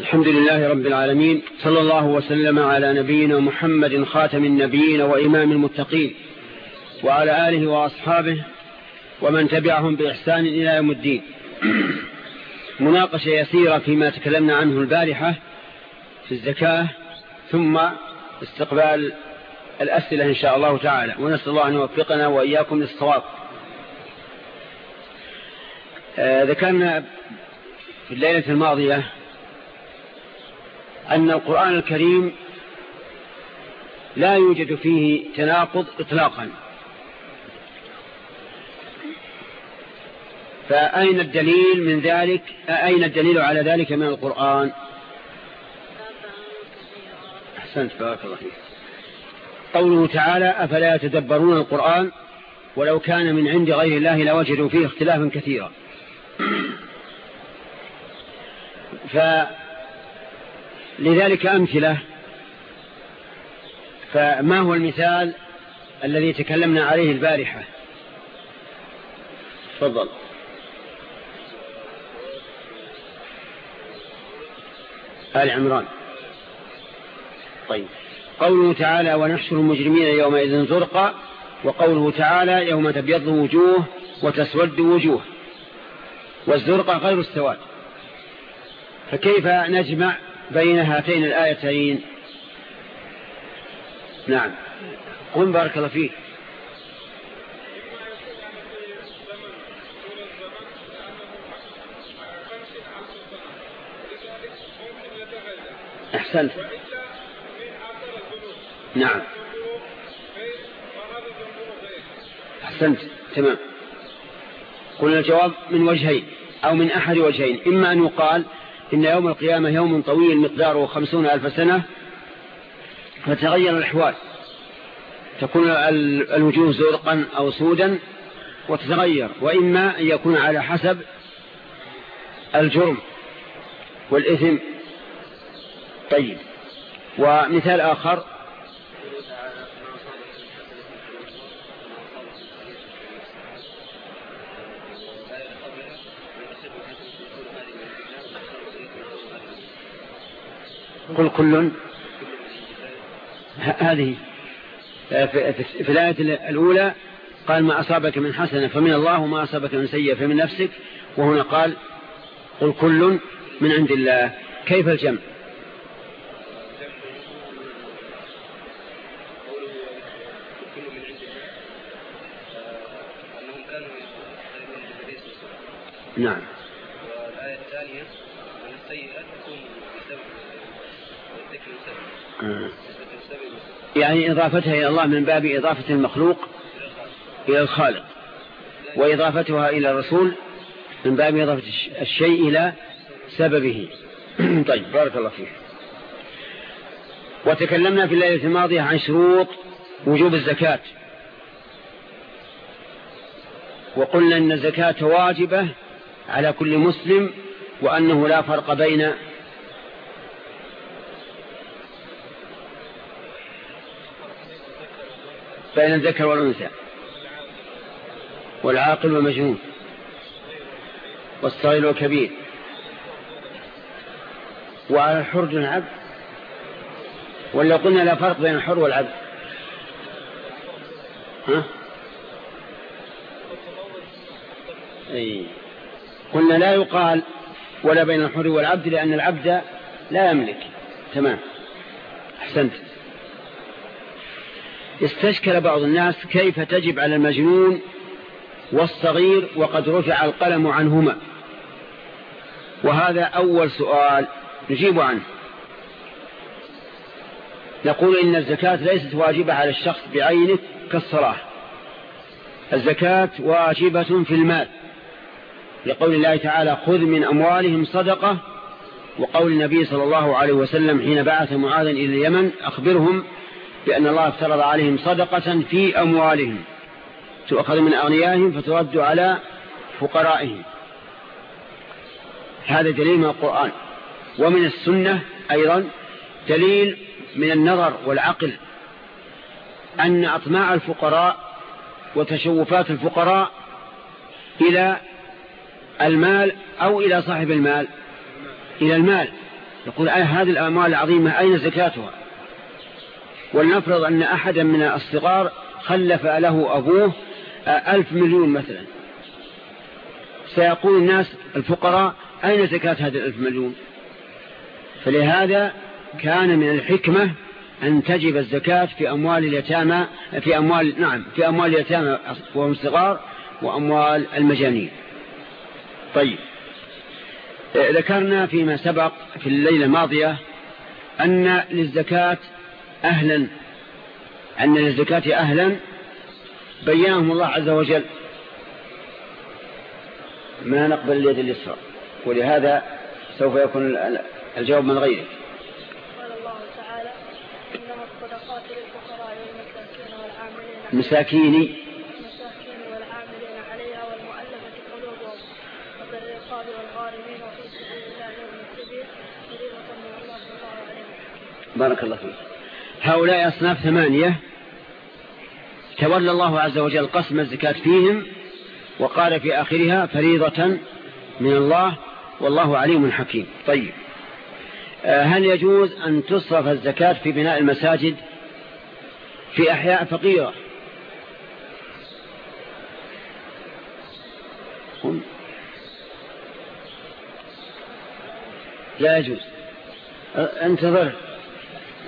الحمد لله رب العالمين صلى الله وسلم على نبينا محمد خاتم النبيين وإمام المتقين وعلى آله وأصحابه ومن تبعهم بإحسان إلى يوم الدين. مناقشة يسيرة فيما تكلمنا عنه البارحة في الزكاة ثم استقبال الأسئلة إن شاء الله تعالى ونسأل الله أن يوفقنا وإياكم للصواب. آه، ذكرنا في الليلة الماضية أن القرآن الكريم لا يوجد فيه تناقض إطلاقا. فأين الدليل من ذلك؟ أين الدليل على ذلك من القرآن؟ أحسنت بارك الله فيك. قوله تعالى أفلا يتدبرون القرآن؟ ولو كان من عند غير الله لوجدوا فيه اختلافا كثيرا. فلذلك أمثلة. فما هو المثال الذي تكلمنا عليه البارحة؟ تفضل. آل عمران. طيب. قوله تعالى ونحشر المجرمين يومئذ زرقا وقوله تعالى يوم تبيض وجوه وتسود وجوه والزرقة غير السواد. فكيف نجمع بين هاتين الآيتين. نعم. قم بارك الله فيك. أحسنت. نعم. أحسنت. تمام. قلنا الجواب من وجهين أو من أحد وجهين. إما أن يقال إن يوم القيامة يوم طويل مقداره خمسون ألف سنة فتغير الأحوال. تكون الوجوه زرقا أو سودا وتتغير. وإما أن يكون على حسب الجرم والإثم. طيب. ومثال آخر. قل كل هذه في الآية الأولى قال ما أصابك من حسنة فمن الله وما أصابك من سيئة فمن نفسك وهنا قال قل كل من عند الله. كيف الجمع؟ نعم والآية الثانية أن السيئة تكون بسبب الذكر يعني إضافتها إلى الله من باب إضافة المخلوق إلى الخالق وإضافتها إلى الرسول من باب إضافة الشيء إلى سببه. طيب بارك الله فيك. وتكلمنا في الليلة الماضية عن شروط وجوب الزكاة. وقلنا أن الزكاة واجبة على كل مسلم وأنه لا فرق بين بين الذكر والأنثى. والعاقل والمجنون. والصغير والكبير. وعلى الحر دون العبد ولا قلنا لا فرق بين الحر والعبد. ها؟ أي. قلنا لا يقال ولا بين الحر والعبد لأن العبد لا يملك. تمام. أحسنت. استشكل بعض الناس كيف تجب على المجنون والصغير وقد رفع القلم عنهما. وهذا أول سؤال نجيب عنه. نقول إن الزكاة ليست واجبة على الشخص بعينه كالصلاة. الزكاة واجبة في المال. لقول الله تعالى خذ من أموالهم صدقة. وقول النبي صلى الله عليه وسلم حين بعث معاذا إلى اليمن أخبرهم بأن الله افترض عليهم صدقة في أموالهم تؤخذ من أغنيائهم فترد على فقرائهم. هذا دليل من القرآن. ومن السنة أيضا دليل من النظر والعقل أن أطماع الفقراء وتشوفات الفقراء إلى المال أو إلى صاحب المال إلى المال. يقول هذه الأموال العظيمة أين زكاتها؟ ولنفرض أن أحدا من الصغار خلف له أبوه ألف مليون مثلا. سيقول الناس الفقراء أين زكاة هذه الألف مليون؟ فلهذا كان من الحكمة أن تجب الزكاة في أموال اليتامى في أموال نعم في أموال اليتامى وهم صغار وأموال المجانين. طيب. ذكرنا فيما سبق في الليلة الماضية أن للزكاة أهلا أن للزكاة أهلا. بينهم الله عز وجل ما نقبل اليد اليسرى ولهذا سوف يكون الجواب من غيرك. قال الله تعالى إنما الصدقات للفقراء والمساكين والعاملين مساكين. المساكين والعاملين عليها والمؤلفة قلوبهم وفي الرقاب والغارمين وفي سبيل الله وابن السبيل فريضة من الله صلى الله عليه وسلم بارك الله فيك. هؤلاء أصناف ثمانية. تولى الله عز وجل قسم الزكاة فيهم وقال في آخرها فريضة من الله والله عليم حكيم. طيب. آه، هل يجوز أن تصرف الزكاة في بناء المساجد في أحياء فقيرة؟ لا يجوز. أنتظر.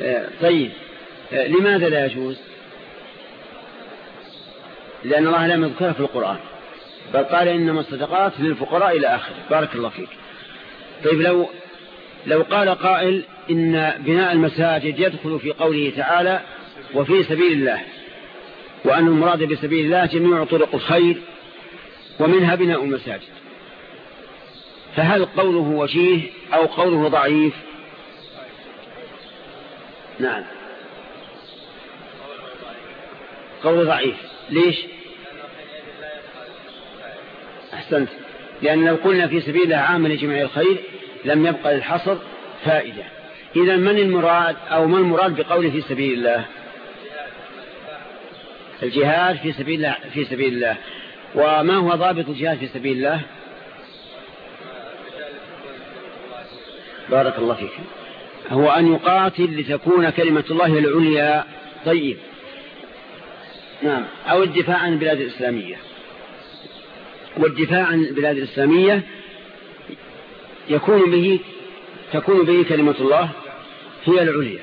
آه، طيب. لماذا لا يجوز؟ لأن الله لم يذكرها في القرآن. بل قال إنما الصدقات للفقراء إلى آخره. بارك الله فيك. طيب لو لو قال قائل إن بناء المساجد يدخل في قوله تعالى وفي سبيل الله وأن المراد بسبيل الله جميع طرق الخير ومنها بناء المساجد فهل قوله وجيه أو قوله ضعيف؟ نعم. قول ضعيف. ليش؟ أحسنت. لأن لو قلنا في سبيل الله عامل لجميع الخير لم يبقى للحصر فائدة. إذا من المراد أو ما المراد بقوله في سبيل الله؟ الجهاد في سبيل الله في سبيل الله. وما هو ضابط الجهاد في سبيل الله؟ بارك الله فيك. هو أن يقاتل لتكون كلمة الله العليا طيب. نعم. أو الدفاع عن البلاد الإسلامية. والدفاع عن البلاد الإسلامية يكون به تكون به كلمة الله هي العليا.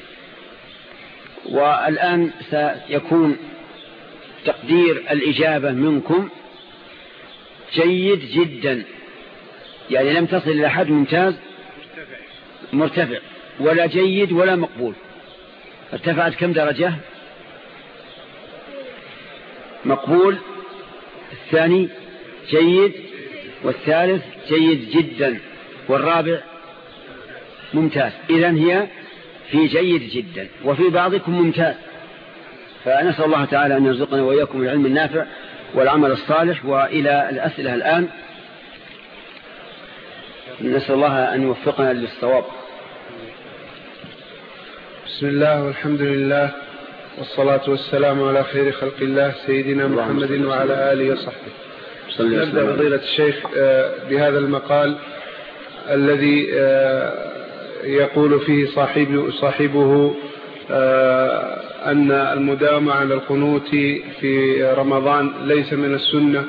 والآن سيكون تقدير الإجابة منكم جيد جدا. يعني لم تصل إلى حد ممتاز. مرتفع. ولا جيد ولا مقبول. ارتفعت كم درجة؟ مقبول الثاني جيد والثالث جيد جدا والرابع ممتاز. إذا هي في جيد جدا وفي بعضكم ممتاز. فنسأل الله تعالى أن يرزقنا وإياكم العلم النافع والعمل الصالح. وإلى الأسئلة الآن نسأل الله أن يوفقنا للصواب. بسم الله والحمد لله. والصلاة والسلام على خير خلق الله سيدنا محمد وعلى آله وصحبه. نبدأ فضيلة الشيخ آه، بهذا المقال الذي آه، يقول فيه صاحب صاحبه آه، أن المداومة على القنوت في رمضان ليس من السنة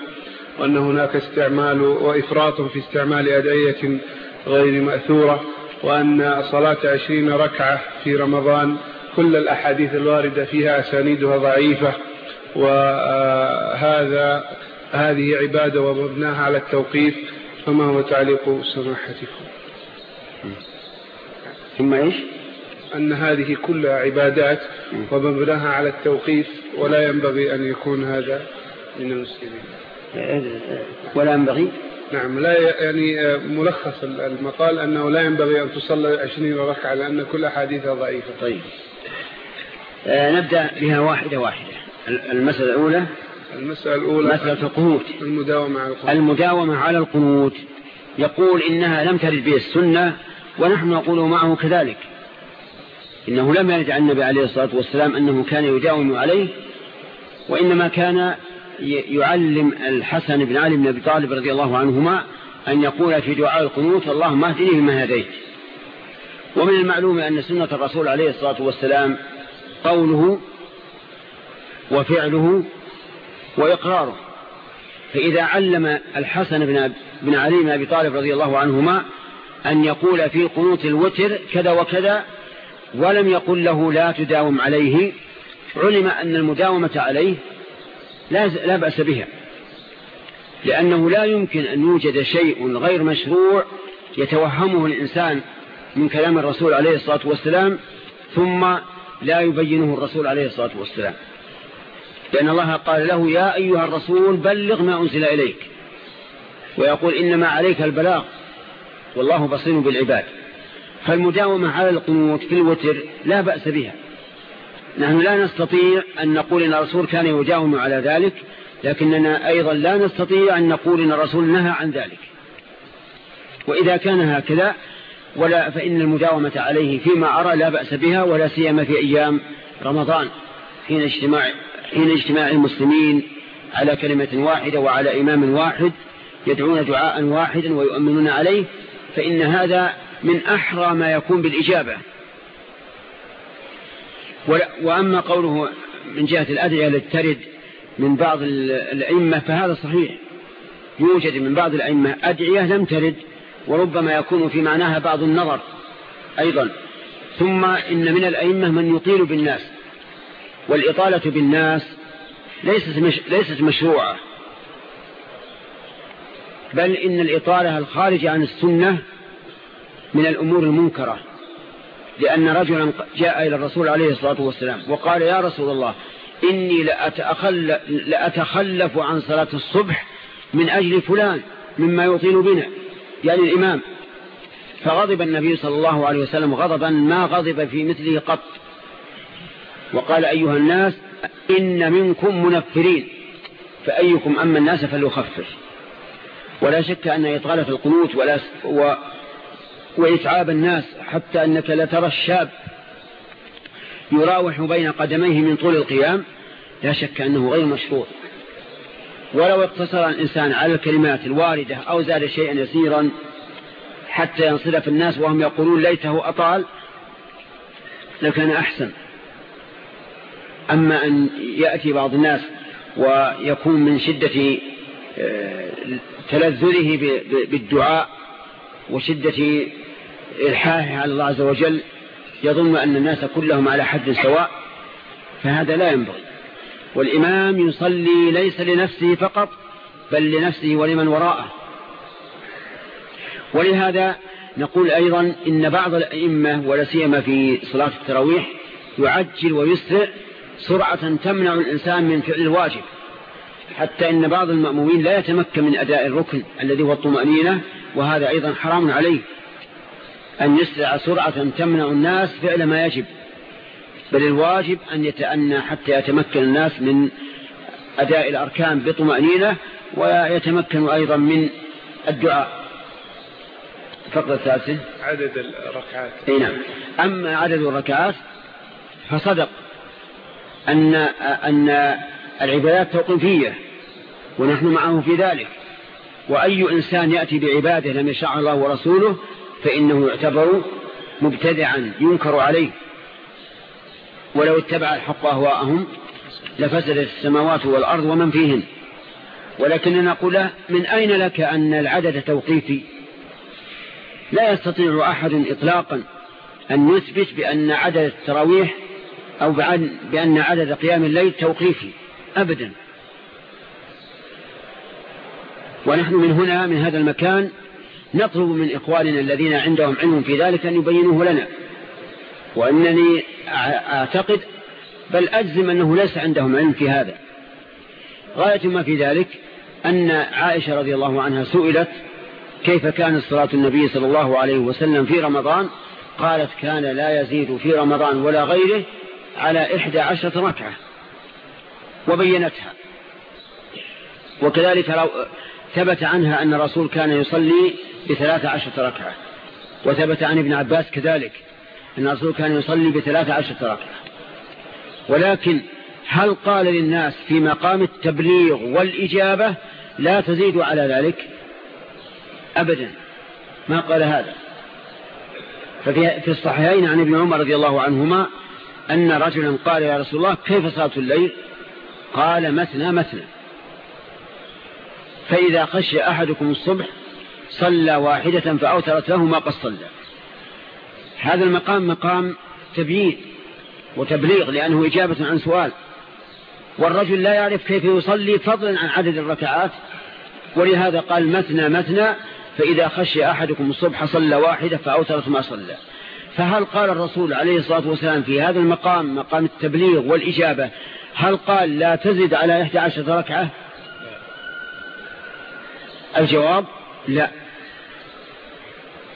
وأن هناك استعمال وإفراط في استعمال أدعية غير مأثورة وأن صلاة عشرين ركعة في رمضان كل الأحاديث الواردة فيها أسانيدها ضعيفة وهذا هذه عبادة ومبناها على التوقيف فما هو تعليق سماحتكم؟ ثم إيش؟ أن هذه كلها عبادات ومبناها على التوقيف ولا ينبغي أن يكون هذا من المسلمين. ولا ينبغي؟ نعم لا يعني ملخص المقال أنه لا ينبغي أن تصلى عشرين ركعة لأن كل أحاديثها ضعيفة. طيب. آه، نبدأ بها واحدة واحدة. المسألة الأولى المسألة الأولى مسألة القنوت. المداومة على القنوت. المداومة على القنوت. يقول إنها لم ترد به السنة ونحن نقول معه كذلك. إنه لم يرد عن النبي عليه الصلاة والسلام أنه كان يداوم عليه وإنما كان يعلم الحسن بن علي بن أبي طالب رضي الله عنهما أن يقول في دعاء القنوت اللهم اهدني بما هديت. ومن المعلوم أن سنة الرسول عليه الصلاة والسلام قوله وفعله وإقراره. فإذا علم الحسن بن, بن علي بن أبي طالب رضي الله عنهما أن يقول في قنوت الوتر كذا وكذا ولم يقل له لا تداوم عليه علم أن المداومة عليه لا, لا بأس بها. لأنه لا يمكن أن يوجد شيء غير مشروع يتوهمه الإنسان من كلام الرسول عليه الصلاة والسلام ثم لا يبينه الرسول عليه الصلاة والسلام. لأن الله قال له يا أيها الرسول بلغ ما أنزل إليك. ويقول إنما عليك البلاغ. والله بصير بالعباد. فالمداومة على القنوت في الوتر لا بأس بها. نحن لا نستطيع أن نقول إن الرسول كان يداوم على ذلك لكننا أيضا لا نستطيع أن نقول إن الرسول نهى عن ذلك. وإذا كان هكذا ولا فإن المداومة عليه فيما أرى لا بأس بها ولا سيما في أيام رمضان حين اجتماع, حين اجتماع المسلمين على كلمة واحدة وعلى إمام واحد يدعون دعاء واحدا ويؤمنون عليه فإن هذا من أحرى ما يكون بالإجابة. وأما قوله من جهة الأدعية التي ترد من بعض الأئمة فهذا صحيح. يوجد من بعض الأئمة أدعية لم ترد وربما يكون في معناها بعض النظر أيضا. ثم إن من الأئمة من يطيل بالناس والإطالة بالناس ليست, مش ليست مشروعة. بل إن الإطالة الخارجة عن السنة من الأمور المنكرة. لأن رجلا جاء إلى الرسول عليه الصلاة والسلام وقال يا رسول الله إني لأتخلف عن صلاة الصبح من أجل فلان مما يطيل بنا. يعني الإمام. فغضب النبي صلى الله عليه وسلم غضبا ما غضب في مثله قط. وقال أيها الناس إن منكم منفرين فأيكم أما الناس فليخفف. ولا شك أن إطالة القنوت ولا و وإتعاب الناس حتى أنك لترى الشاب يراوح بين قدميه من طول القيام لا شك أنه غير مشروط ولو اقتصر الإنسان على الكلمات الواردة أو زاد شيئا يسيرا حتى ينصرف الناس وهم يقولون ليته أطال لكان أحسن. أما أن يأتي بعض الناس ويكون من شدة آه، تلذذه بالدعاء وشدة إلحاحه على الله عز وجل يظن أن الناس كلهم على حد سواء فهذا لا ينبغي. والإمام يصلي ليس لنفسه فقط بل لنفسه ولمن وراءه. ولهذا نقول أيضا إن بعض الأئمة ولا سيما في صلاة التراويح يعجل ويسرع سرعة تمنع الإنسان من فعل الواجب حتى إن بعض المأمومين لا يتمكن من أداء الركن الذي هو الطمأنينة وهذا أيضا حرام عليه. أن يسرع سرعة تمنع الناس فعل ما يجب. بل الواجب أن يتأنى حتى يتمكن الناس من أداء الأركان بطمأنينة ويتمكن أيضا من الدعاء. فقط الثالثة. عدد الركعات. أي نعم. أما عدد الركعات فصدق أن, أن العبادات توقيفية ونحن معه في ذلك. وأي إنسان يأتي بعبادة لم يشاء الله ورسوله فإنه يعتبر مبتدعا ينكر عليه. ولو اتبع الحق أهواءهم لفسدت السماوات والأرض ومن فيهن. ولكننا نقول من أين لك أن العدد توقيفي؟ لا يستطيع أحد إطلاقا أن يثبت بأن عدد التراويح أو بأن عدد قيام الليل توقيفي أبدا. ونحن من هنا من هذا المكان نطلب من إخواننا الذين عندهم علم في ذلك أن يبينوه لنا. وأنني أعتقد بل أجزم أنه ليس عندهم علم في هذا. غاية ما في ذلك أن عائشة رضي الله عنها سئلت كيف كانت صلاة النبي صلى الله عليه وسلم في رمضان؟ قالت كان لا يزيد في رمضان ولا غيره على إحدى عشرة ركعة. وبينتها. وكذلك لو ثبت عنها أن الرسول كان يصلي بثلاث عشرة ركعة. وثبت عن ابن عباس كذلك. أن الرسول كان يصلي بثلاث عشرة ركعة. ولكن هل قال للناس في مقام التبليغ والإجابة لا تزيدوا على ذلك؟ أبدا. ما قال هذا؟ ففي في الصحيحين عن ابن عمر رضي الله عنهما أن رجلا قال يا رسول الله كيف صلاة الليل؟ قال مثنى مثنى. فإذا خشي أحدكم الصبح صلى واحدة فأوترت له ما قد صلى. هذا المقام مقام تبيين وتبليغ لأنه إجابة عن سؤال. والرجل لا يعرف كيف يصلي فضلا عن عدد الركعات. ولهذا قال مثنى مثنى فإذا خشي أحدكم الصبح صلى واحدة فأوترت ما صلى. فهل قال الرسول عليه الصلاة والسلام في هذا المقام مقام التبليغ والإجابة هل قال لا تزد على 11 ركعة؟ الجواب لا.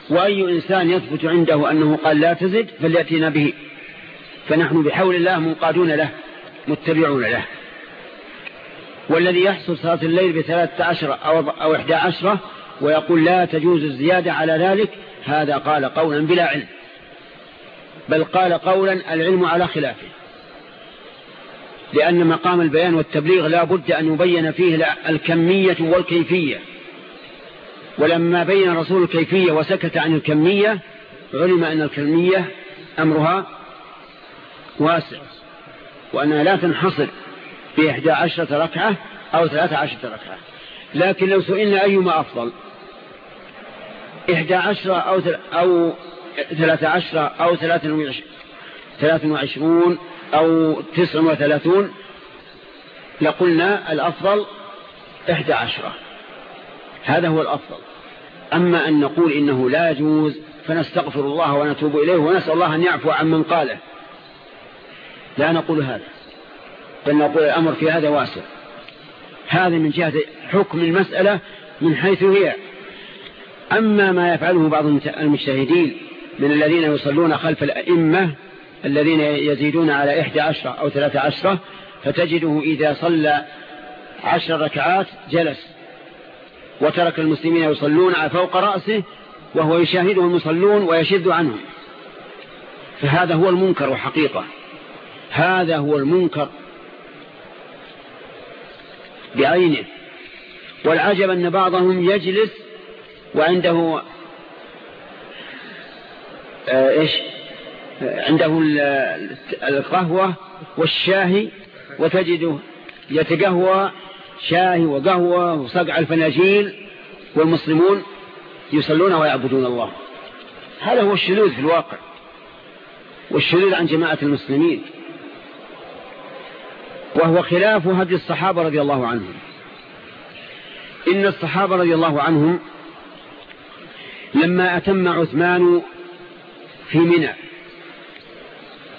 وأي إنسان يثبت عنده أنه قال لا تزد فليأتينا به. فنحن بحول الله منقادون له متبعون له. والذي يحصل صلاة الليل بثلاثة عشر أو إحدى عشرة ويقول لا تجوز الزيادة على ذلك هذا قال قولا بلا علم. بل قال قولا العلم على خلافه. لأن مقام البيان والتبليغ لا بد أن يبين فيه الكمية والكيفية. ولما بين الرسول الكيفية وسكت عن الكمية علم أن الكمية أمرها واسع وأنها لا تنحصر في إحدى عشرة ركعة أو ثلاثة عشرة ركعة. لكن لو سئلنا أيما أفضل؟ إحدى عشرة أو, أو ثلاثة عشرة أو ثلاثة وعشرون أو تسع وثلاثون لقلنا الأفضل إحدى عشرة. هذا هو الأفضل. أما أن نقول إنه لا يجوز فنستغفر الله ونتوب إليه ونسأل الله أن يعفو عن من قاله. لا نقول هذا. بل نقول الأمر في هذا واسع. هذا من جهة حكم المسألة من حيث هي. أما ما يفعله بعض المجتهدين من الذين يصلون خلف الأئمة الذين يزيدون على إحدى عشرة أو ثلاثة عشرة فتجده إذا صلى عشر ركعات جلس. وترك المسلمين يصلون فوق رأسه وهو يشاهدهم يصلون ويشد عنهم. فهذا هو المنكر وحقيقة هذا هو المنكر بعينه. والعجب أن بعضهم يجلس وعنده آه، إيش؟ عنده القهوة والشاهي وتجده يتقهوى شاهي وقهوة وصقع الفناجيل والمسلمون يصلون ويعبدون الله. هذا هو الشذوذ في الواقع والشذوذ عن جماعة المسلمين. وهو خلاف هدي الصحابة رضي الله عنهم. إن الصحابة رضي الله عنهم لما أتم عثمان في منى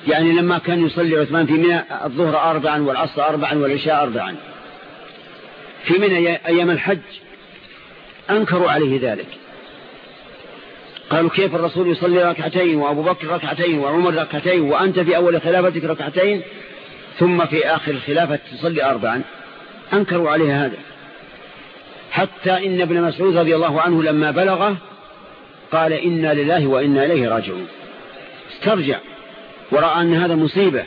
يعني لما كان يصلي عثمان في منى الظهر أربعا والعصر أربعا والعشاء أربعا. في منى أيام الحج أنكروا عليه ذلك. قالوا كيف الرسول يصلي ركعتين وأبو بكر ركعتين وعمر ركعتين وأنت في أول خلافتك ركعتين ثم في آخر الخلافة تصلي أربعا؟ أنكروا عليه هذا. حتى إن ابن مسعود رضي الله عنه لما بلغه قال إنا لله وإنا إليه راجعون. استرجع ورأى أن هذا مصيبة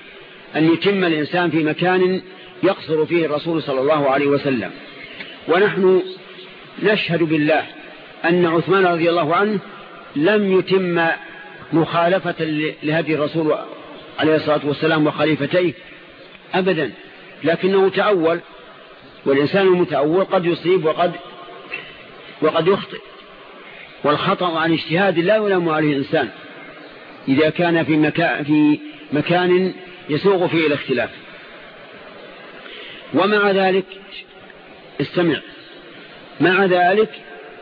أن يتم الإنسان في مكان يقصر فيه الرسول صلى الله عليه وسلم. ونحن نشهد بالله أن عثمان رضي الله عنه لم يتم مخالفة لهدي الرسول عليه الصلاة والسلام وخليفتيه أبدا. لكنه تأول والإنسان المتأول قد يصيب وقد وقد يخطئ. والخطأ عن اجتهاد لا يلام عليه الإنسان إذا كان في مكان, في مكان يسوغ فيه الاختلاف. ومع ذلك استمع. مع ذلك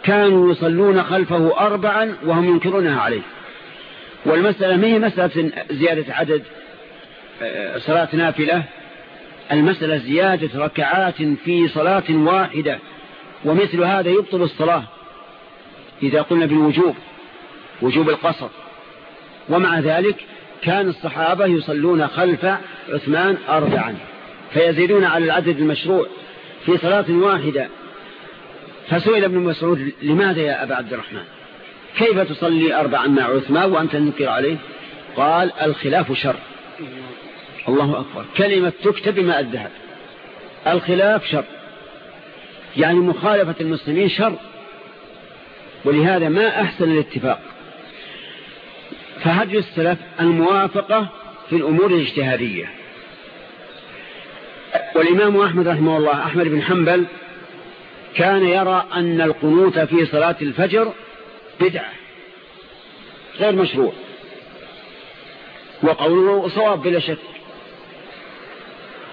كانوا يصلون خلفه أربعا وهم ينكرونها عليه. والمسألة ما هي مسألة زيادة عدد آه، صلاة نافلة؟ المسألة زيادة ركعات في صلاة واحدة ومثل هذا يبطل الصلاة إذا قلنا بالوجوب وجوب القصر. ومع ذلك كان الصحابة يصلون خلف عثمان أربعا. فيزيدون على العدد المشروع في صلاة واحدة. فسئل ابن مسعود لماذا يا أبا عبد الرحمن؟ كيف تصلي أربعا مع عثمان وأنت تنكر عليه؟ قال الخلاف شر. الله أكبر. كلمة تكتب بماء الذهب. الخلاف شر. يعني مخالفة المسلمين شر. ولهذا ما أحسن الاتفاق. فهدي السلف الموافقة في الأمور الاجتهادية. والإمام أحمد رحمه الله أحمد بن حنبل كان يرى أن القنوت في صلاة الفجر بدعة غير مشروع وقوله صواب بلا شك.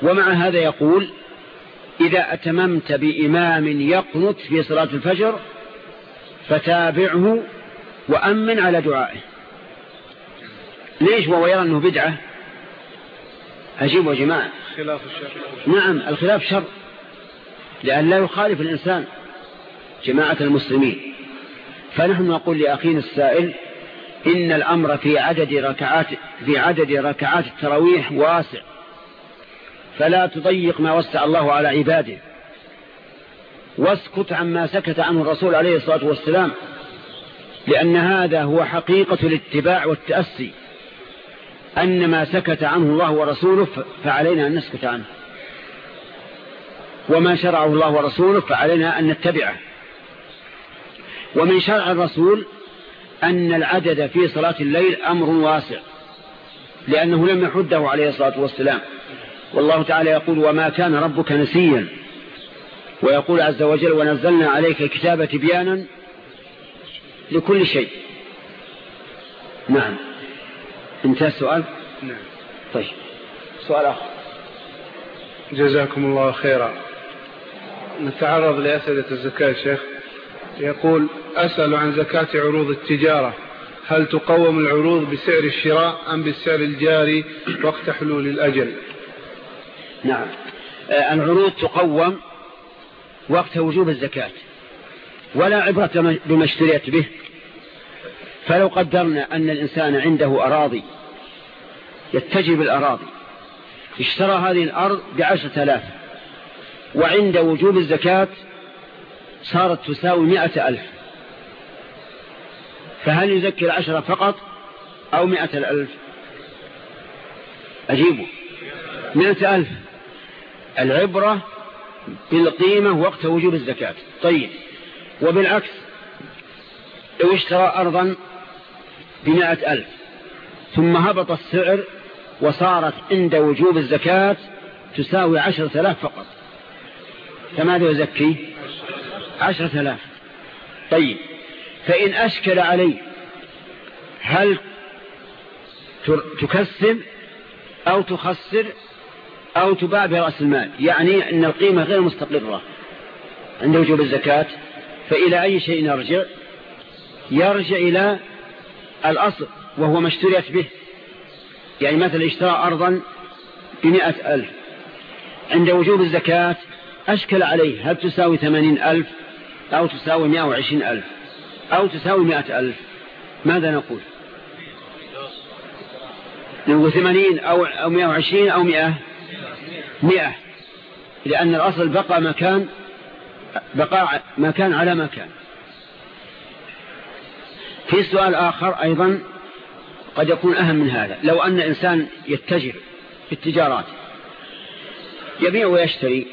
ومع هذا يقول إذا أتممت بإمام يقنت في صلاة الفجر فتابعه وأمن على دعائه. ليش؟ وهو يرى أنه بدعة؟ أجيب يا جماعة خلاف الشر. نعم الخلاف شر لأن لا يخالف الإنسان جماعة المسلمين. فنحن نقول لأخينا السائل إن الأمر في عدد ركعات في عدد ركعات التراويح واسع فلا تضيق ما وسع الله على عباده. واسكت عما سكت عنه الرسول عليه الصلاة والسلام لأن هذا هو حقيقة الاتباع والتأسي. أن ما سكت عنه الله ورسوله فعلينا أن نسكت عنه. وما شرعه الله ورسوله فعلينا أن نتبعه. ومن شرع الرسول أن العدد في صلاة الليل أمر واسع لأنه لم يحده عليه الصلاة والسلام. والله تعالى يقول وما كان ربك نسيا ويقول عز وجل ونزلنا عليك الكتاب تبيانا لكل شيء نعم. انتهى السؤال؟ نعم. طيب. سؤال آخر. جزاكم الله خيرا. نتعرض لأسئلة الزكاة شيخ. يقول أسأل عن زكاة عروض التجارة. هل تقوم العروض بسعر الشراء أم بالسعر الجاري وقت حلول الأجل؟ نعم. آه، العروض تقوم وقت وجوب الزكاة. ولا عبرة بما اشتريت به. فلو قدرنا أن الإنسان عنده أراضي يتجب الأراضي اشترى هذه الأرض بعشرة آلاف وعند وجوب الزكاة صارت تساوي مئة ألف فهل يزكي العشرة فقط أو مئة الألف أجيبه. مئة ألف. العبرة بالقيمة وقت وجوب الزكاة. طيب. وبالعكس لو اشترى أرضا بمائة ألف. ثم هبط السعر وصارت عند وجوب الزكاة تساوي عشرة آلاف فقط. فماذا يزكي عشرة آلاف. طيب فإن أشكل علي هل تكسب أو تخسر أو تباع برأس المال؟ يعني أن القيمة غير مستقرة عند وجوب الزكاة فإلى أي شيء يرجع يرجع إلى الأصل وهو ما اشتريت به. يعني مثلا اشترى أرضا بمئة ألف. عند وجوب الزكاة أشكل عليه هل تساوي ثمانين ألف أو تساوي مئة وعشرين ألف أو تساوي مئة ألف؟ ماذا نقول؟ نقول ثمانين أو مئة وعشرين أو مئة؟ مئة. لأن الأصل بقى مكان بقاء مكان على مكان في سؤال آخر أيضا قد يكون أهم من هذا. لو أن إنسان يتجر في التجارات يبيع ويشتري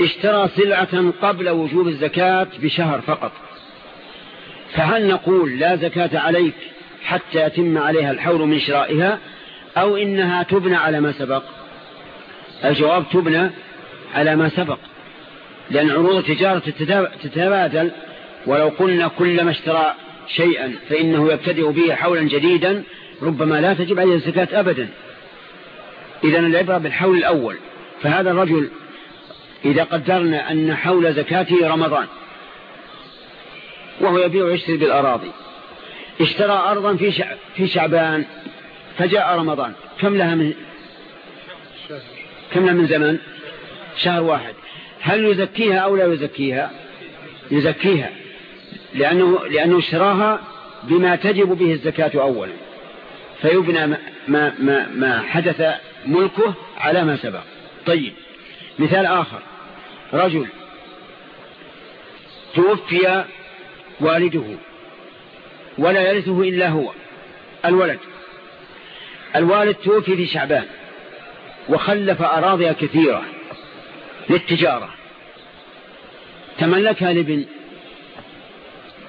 اشترى سلعة قبل وجوب الزكاة بشهر فقط فهل نقول لا زكاة عليك حتى يتم عليها الحول من شرائها أو إنها تبنى على ما سبق؟ الجواب تبنى على ما سبق لأن عروض التجارة تتبادل ولو قلنا كلما اشترى شيئا فإنه يبتدئ به حولا جديدا ربما لا تجب عليه الزكاة أبدا. إذا العبرة بالحول الأول. فهذا الرجل إذا قدرنا أن حول زكاته رمضان وهو يبيع ويشتري بالأراضي اشترى أرضا في في شعبان فجاء رمضان. كم لها من كم لها من زمن شهر واحد. هل يزكيها أو لا يزكيها؟ يزكيها. لأنه, لأنه اشتراها بما تجب به الزكاة أولا. فيبنى ما, ما, ما حدث ملكه على ما سبق. طيب مثال آخر. رجل توفي والده ولا يرثه إلا هو الولد. الوالد توفي في شعبان وخلف أراضي كثيرة للتجارة. تملكها لابن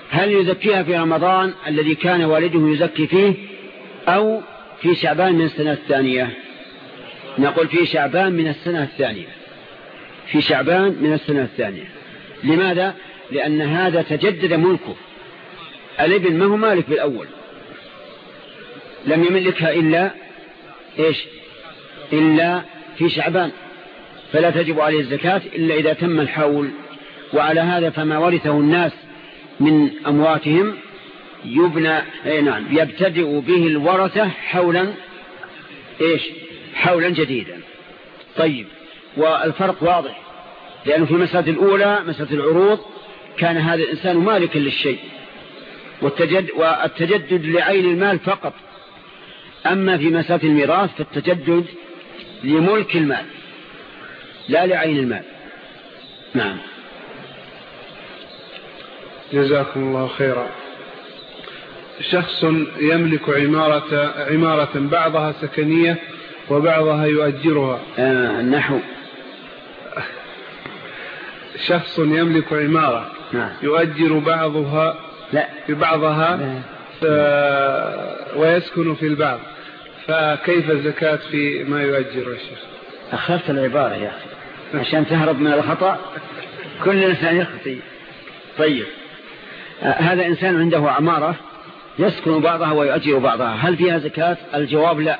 هل يزكيها في رمضان الذي كان والده يزكي فيه أو في شعبان من السنة الثانية؟ نقول في شعبان من السنة الثانية. في شعبان من السنة الثانية. لماذا؟ لأن هذا تجدد ملكه. الابن ما هو مالك بالأول؟ لم يملكها إلا إيش؟ إلا في شعبان. فلا تجب عليه الزكاة إلا إذا تم الحول. وعلى هذا فما ورثه الناس من أمواتهم يبنى أي نعم يبتدئ به الورثة حولا إيش؟ حولا جديدا. طيب والفرق واضح لأنه في المسألة الأولى مسألة العروض كان هذا الإنسان مالكا للشيء والتجد والتجدد لعين المال فقط. أما في مسألة الميراث فالتجدد لملك المال لا لعين المال. نعم. جزاكم الله خيرا. شخص يملك عمارة, عمارة بعضها سكنية وبعضها يؤجرها. آه النحو. شخص يملك عمارة نعم. يؤجر بعضها لا. ببعضها لا. ف... ويسكن في البعض. فكيف الزكاة في ما يؤجر يا شيخ أخذت العبارة يا أخي عشان تهرب من الخطأ. كل إنسان يخطي طيب. آه هذا إنسان عنده عمارة يسكن بعضها ويؤجر بعضها. هل فيها زكاة؟ الجواب لا.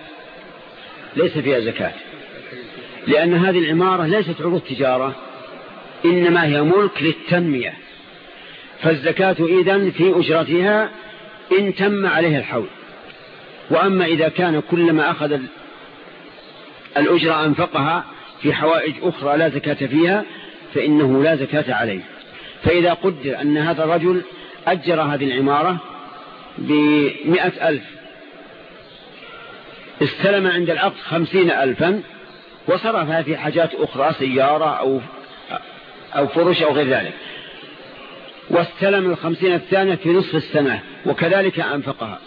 ليس فيها زكاة. لأن هذه العمارة ليست عروض تجارة إنما هي ملك للتنمية. فالزكاة إذن في أجرتها إن تم عليها الحول. وأما إذا كان كلما أخذ الأجرة أنفقها في حوائج أخرى لا زكاة فيها فإنه لا زكاة عليه. فإذا قدر أن هذا الرجل أجر هذه العمارة بمئة ألف. استلم عند العقد خمسين ألفا وصرفها في حاجات أخرى سيارة أو, أو فرش أو غير ذلك. واستلم الخمسين الثانية في نصف السنة وكذلك أنفقها.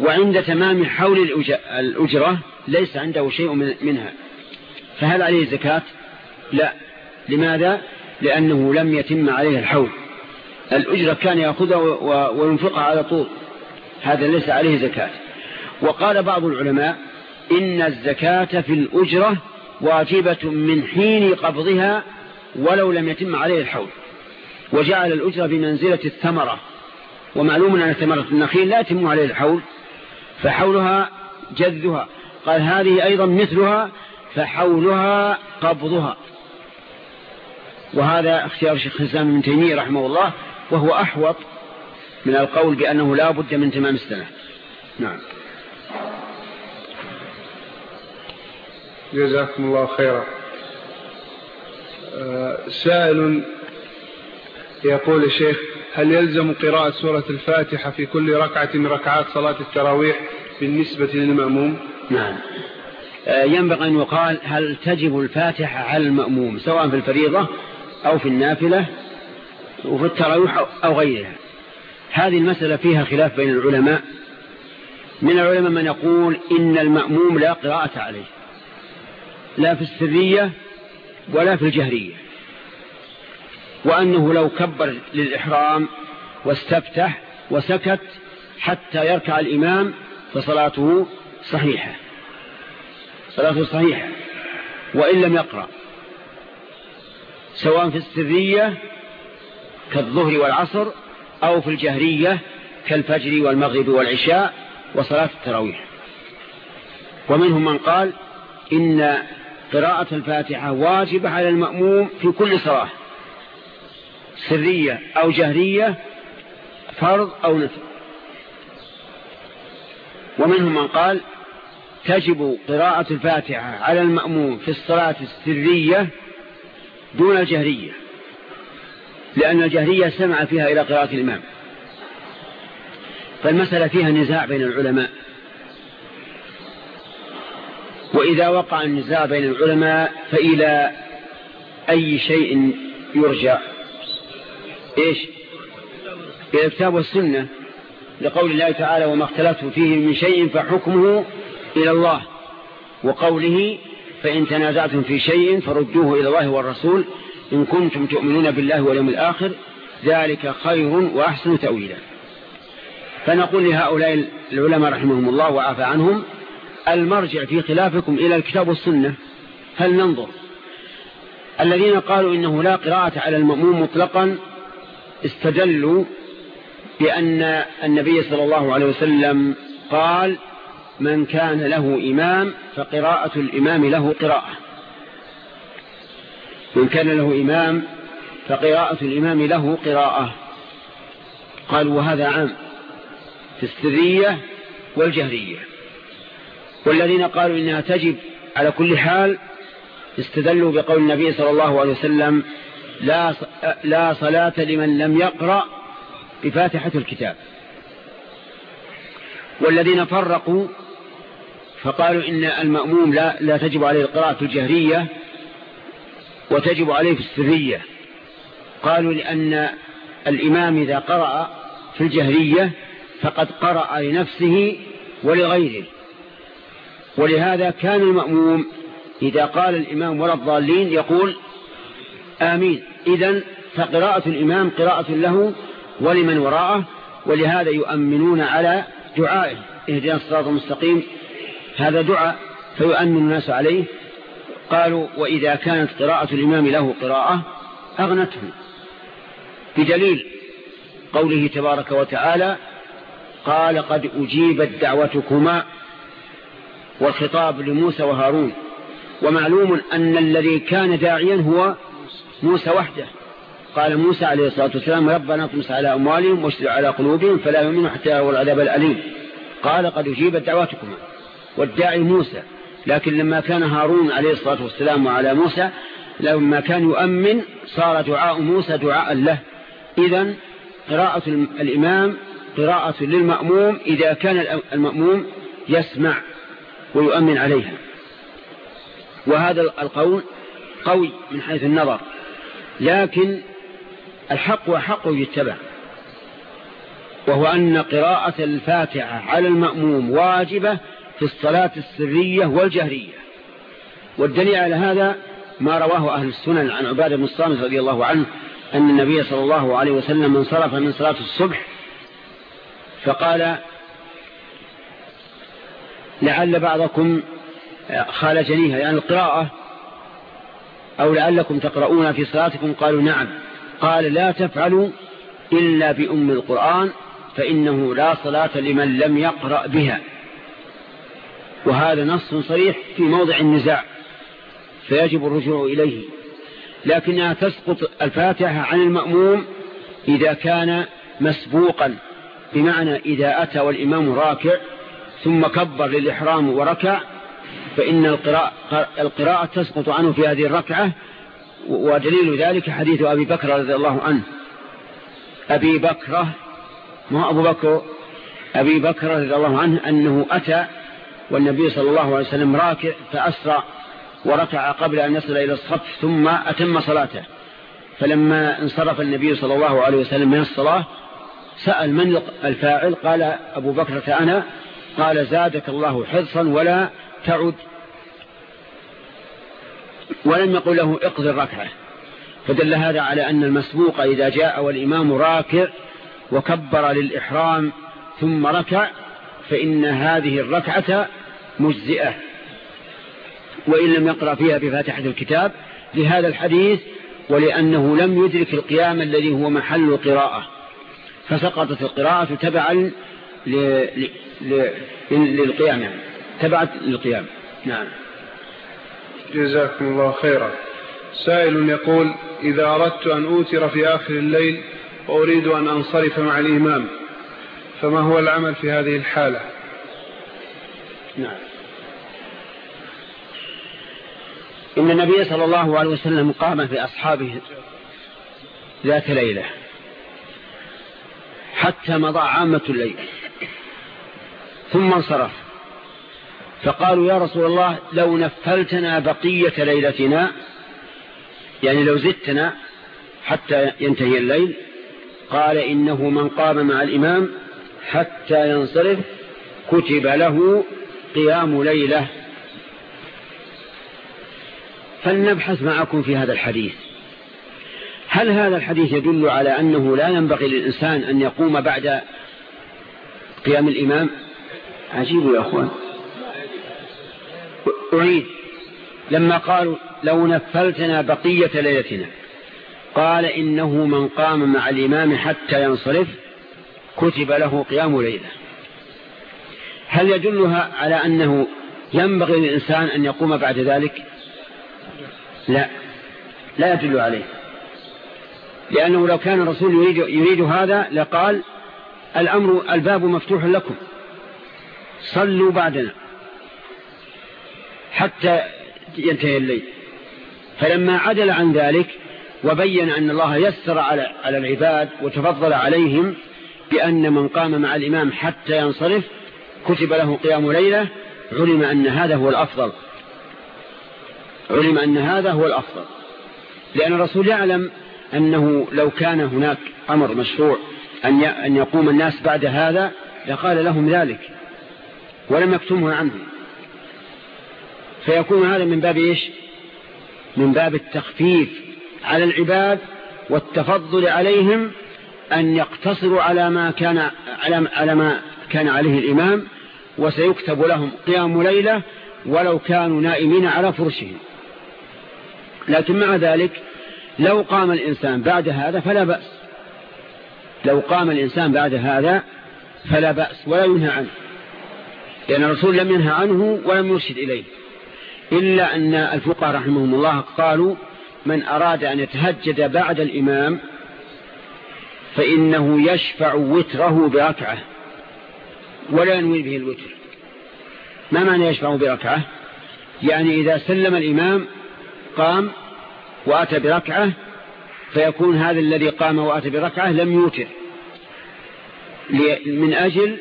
وعند تمام حول الأجرة ليس عنده شيء منها. فهل عليه زكاة؟ لا. لماذا؟ لأنه لم يتم عليه الحول. الأجرة كان يأخذها وينفقها على طول. هذا ليس عليه زكاة. وقال بعض العلماء إن الزكاة في الأجرة واجبة من حين قبضها ولو لم يتم عليه الحول. وجعل الأجرة بمنزلة الثمرة. ومعلوم أن ثمرة النخيل لا يتم عليه الحول فحولها جذها. قال هذه أيضا مثلها فحولها قبضها. وهذا اختيار شيخ الإسلام من تيمية رحمه الله. وهو أحوط من القول بأنه لا بد من تمام السنة. نعم. جزاكم الله خيرا. آه، سائل يقول الشيخ هل يلزم قراءة سورة الفاتحة في كل ركعة من ركعات صلاة التراويح بالنسبة للمأموم؟ نعم. آه، ينبغي أن يقال هل تجب الفاتحة على المأموم سواء في الفريضة أو في النافلة؟ وفي التراويح أو غيرها. هذه المسألة فيها خلاف بين العلماء. من العلماء من يقول إن المأموم لا قراءة عليه. لا في السرية ولا في الجهرية. وأنه لو كبر للإحرام واستفتح وسكت حتى يركع الإمام فصلاته صحيحة. صلاته صحيحة. وإن لم يقرأ. سواء في السرية كالظهر والعصر أو في الجهرية كالفجر والمغرب والعشاء وصلاة التراويح. ومنهم من قال إن قراءة الفاتحة واجبة على المأموم في كل صلاة سرية أو جهرية فرض أو نفل. ومنهم من قال تجب قراءة الفاتحة على المأموم في الصلاة السرية دون الجهرية. لأن الجهرية سمع فيها إلى قراءة الإمام. فالمسألة فيها نزاع بين العلماء. وإذا وقع النزاع بين العلماء فإلى أي شيء يرجع؟ إيش؟ إلى الكتاب والسنة. لقول الله تعالى وما اختلفت فيه من شيء فحكمه إلى الله. وقوله فإن تنازعتم في شيء فردوه إلى الله والرسول. إن كنتم تؤمنون بالله واليوم الآخر ذلك خير وأحسن تأويلا. فنقول لهؤلاء العلماء رحمهم الله وعافى عنهم المرجع في خلافكم إلى الكتاب والسنة هل ننظر؟ الذين قالوا إنه لا قراءة على المأموم مطلقا استدلوا بأن النبي صلى الله عليه وسلم قال من كان له إمام فقراءة الإمام له قراءة. من كان له إمام فقراءة الإمام له قراءة. قالوا وهذا عام في السرية والجهرية. والذين قالوا إنها تجب على كل حال استدلوا بقول النبي صلى الله عليه وسلم لا لا صلاة لمن لم يقرأ بفاتحة الكتاب. والذين فرقوا فقالوا إن المأموم لا, لا تجب عليه القراءة الجهرية وتجب عليه في السرية. قالوا لأن الإمام إذا قرأ في الجهرية فقد قرأ لنفسه ولغيره. ولهذا كان المأموم إذا قال الإمام ولا الضالين يقول آمين. إذا فقراءة الإمام قراءة له ولمن وراءه ولهذا يؤمنون على دعائه. اهدنا الصراط المستقيم. هذا دعاء فيؤمن الناس عليه قالوا وإذا كانت قراءة الإمام له قراءة أغنته بدليل قوله تبارك وتعالى قال قد أجيبت دعوتكما والخطاب لموسى وهارون. ومعلوم أن الذي كان داعيا هو موسى وحده. قال موسى عليه الصلاة والسلام ربنا اطمس على أموالهم واشتر على قلوبهم فلا يؤمنوا حتى يروا العذاب الأليم. قال قد أجيبت دعوتكما. والداعي موسى. لكن لما كان هارون عليه الصلاة والسلام وعلى موسى لما كان يؤمن صار دعاء موسى دعاء له. إذا قراءة الإمام قراءة للمأموم إذا كان المأموم يسمع ويؤمن عليها. وهذا القول قوي من حيث النظر. لكن الحق وحق يتبع. وهو أن قراءة الفاتحة على المأموم واجبة في الصلاة السرية والجهرية. والدليل على هذا ما رواه أهل السنن عن عبادة بن الصامت رضي الله عنه أن النبي صلى الله عليه وسلم انصرف من صلاة الصبح فقال لعل بعضكم خال جنيها يعني القراءة أو لعلكم تقرؤون في صلاتكم؟ قالوا نعم. قال لا تفعلوا إلا بأم القرآن فإنه لا صلاة لمن لم يقرأ بها. وهذا نص صريح في موضع النزاع فيجب الرجوع إليه. لكنها تسقط الفاتحة عن المأموم إذا كان مسبوقا بمعنى إذا أتى والإمام راكع ثم كبر للإحرام وركع فإن القراءة, القراءة تسقط عنه في هذه الركعة ودليل ذلك حديث أبي بكر رضي الله عنه. أبي بكر ما أبو بكر؟ أبي بكر رضي الله عنه أنه أتى والنبي صلى الله عليه وسلم راكع فأسرع وركع قبل أن يصل إلى الصف ثم أتم صلاته. فلما انصرف النبي صلى الله عليه وسلم من الصلاة سأل من الفاعل؟ قال أبو بكر أنا قال زادك الله حرصا ولا تعد. ولم يقل له اقضي الركعة. فدل هذا على أن المسبوق إذا جاء والإمام راكع وكبر للإحرام ثم ركع فإن هذه الركعة مجزئة. وإن لم يقرأ فيها بفاتحة الكتاب لهذا الحديث ولأنه لم يدرك القيام الذي هو محل القراءة فسقطت القراءة تبعا للقيام يعني. تبعت للقيام. نعم. جزاكم الله خيرا. سائل يقول إذا أردت أن أوتر في آخر الليل وأريد أن أنصرف مع الإمام. فما هو العمل في هذه الحالة؟ نعم. إن النبي صلى الله عليه وسلم قام في أصحابه ذات ليلة حتى مضى عامة الليل ثم انصرف. فقالوا يا رسول الله لو نفلتنا بقية ليلتنا يعني لو زدتنا حتى ينتهي الليل قال إنه من قام مع الإمام حتى ينصرف كتب له قيام ليلة. فلنبحث معكم في هذا الحديث. هل هذا الحديث يدل على أنه لا ينبغي للإنسان أن يقوم بعد قيام الإمام؟ عجيب يا أخوان. أعيد. لما قالوا لو نفلتنا بقية ليلتنا قال إنه من قام مع الإمام حتى ينصرف كتب له قيام ليلة. هل يدلها على أنه ينبغي للإنسان أن يقوم بعد ذلك؟ لا. لا يدل عليه. لأنه لو كان الرسول يريد, يريد هذا لقال الأمر الباب مفتوح لكم. صلوا بعدنا. حتى ينتهي الليل. فلما عدل عن ذلك وبين أن الله يسر على على العباد وتفضل عليهم بأن من قام مع الإمام حتى ينصرف كتب له قيام ليلة علم أن هذا هو الأفضل. علم أن هذا هو الأفضل. لأن الرسول يعلم أنه لو كان هناك أمر مشروع أن يقوم الناس بعد هذا لقال لهم ذلك ولم يكتمه عنهم فيكون هذا من باب إيش؟ من باب التخفيف على العباد والتفضل عليهم أن يقتصروا على ما كان على ما كان عليه الإمام وسيكتب لهم قيام ليلة ولو كانوا نائمين على فرشهم. لكن مع ذلك لو قام الإنسان بعد هذا فلا بأس. لو قام الإنسان بعد هذا فلا بأس ولا ينهى عنه. لأن الرسول لم ينهى عنه ولم يرشد إليه. إلا أن الفقهاء رحمهم الله قالوا من أراد أن يتهجد بعد الإمام فإنه يشفع وتره بركعة. ولا ينوي به الوتر. ما معنى يشفع بركعة؟ يعني إذا سلم الإمام قام وأتى بركعة فيكون هذا الذي قام وأتى بركعة لم يوتر. من أجل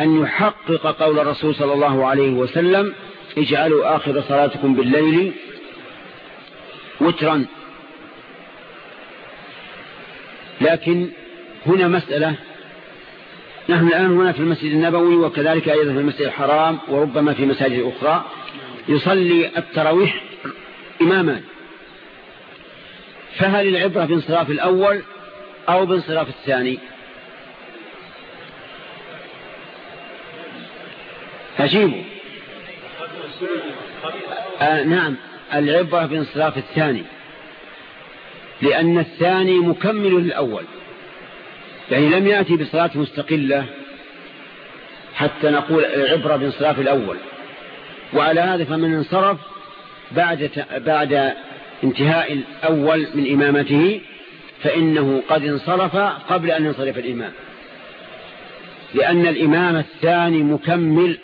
أن يحقق قول الرسول صلى الله عليه وسلم اجعلوا آخر صلاتكم بالليل وترا. لكن هنا مسألة. نحن الآن هنا في المسجد النبوي وكذلك أيضا في المسجد الحرام وربما في مساجد أخرى يصلي التراويح إماما فهل العبرة بانصراف الأول أو بانصراف الثاني؟ أجيبوا. آه نعم. العبرة بانصراف الثاني. لأن الثاني مكمل للأول يعني لم يأتي بصلاة مستقلة حتى نقول العبرة بانصراف الأول. وعلى هذا فمن انصرف بعد بعد انتهاء الأول من إمامته فإنه قد انصرف قبل أن ينصرف الإمام. لأن الإمام الثاني مكمل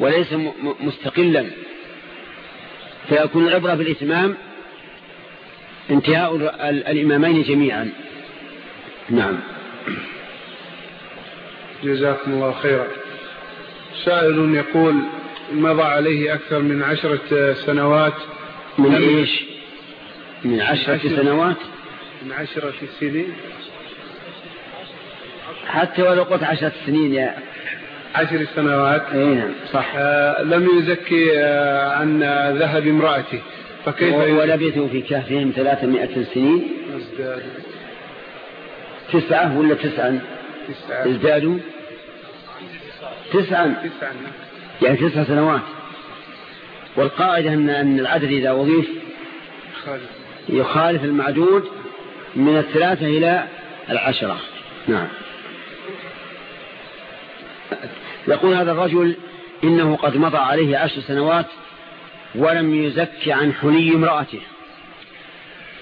وليس مستقلا. فيكون العبرة بالإتمام انتهاء الإمامين جميعا. نعم. جزاكم الله خيرا. سائل يقول مضى عليه أكثر من عشرة سنوات؟ من إيش؟ من عشرة عشر سنوات؟ من عشرة سنين؟ حتى ولو قلت عشرة سنين يا عشر سنوات؟ اي نعم. صح. آه لم يزكي آه عن ذهب امرأته. فكيف ولبثوا في كهفهم ثلاثمائة سنين. تسعة ولا تسعا تسعة. ازدادوا. تسعا يعني تسع سنوات. والقاعدة أن, العدد إذا وضيف يخالف المعدود من الثلاثة إلى العشرة. نعم. يقول هذا الرجل إنه قد مضى عليه عشر سنوات ولم يزكي عن حلي امرأته.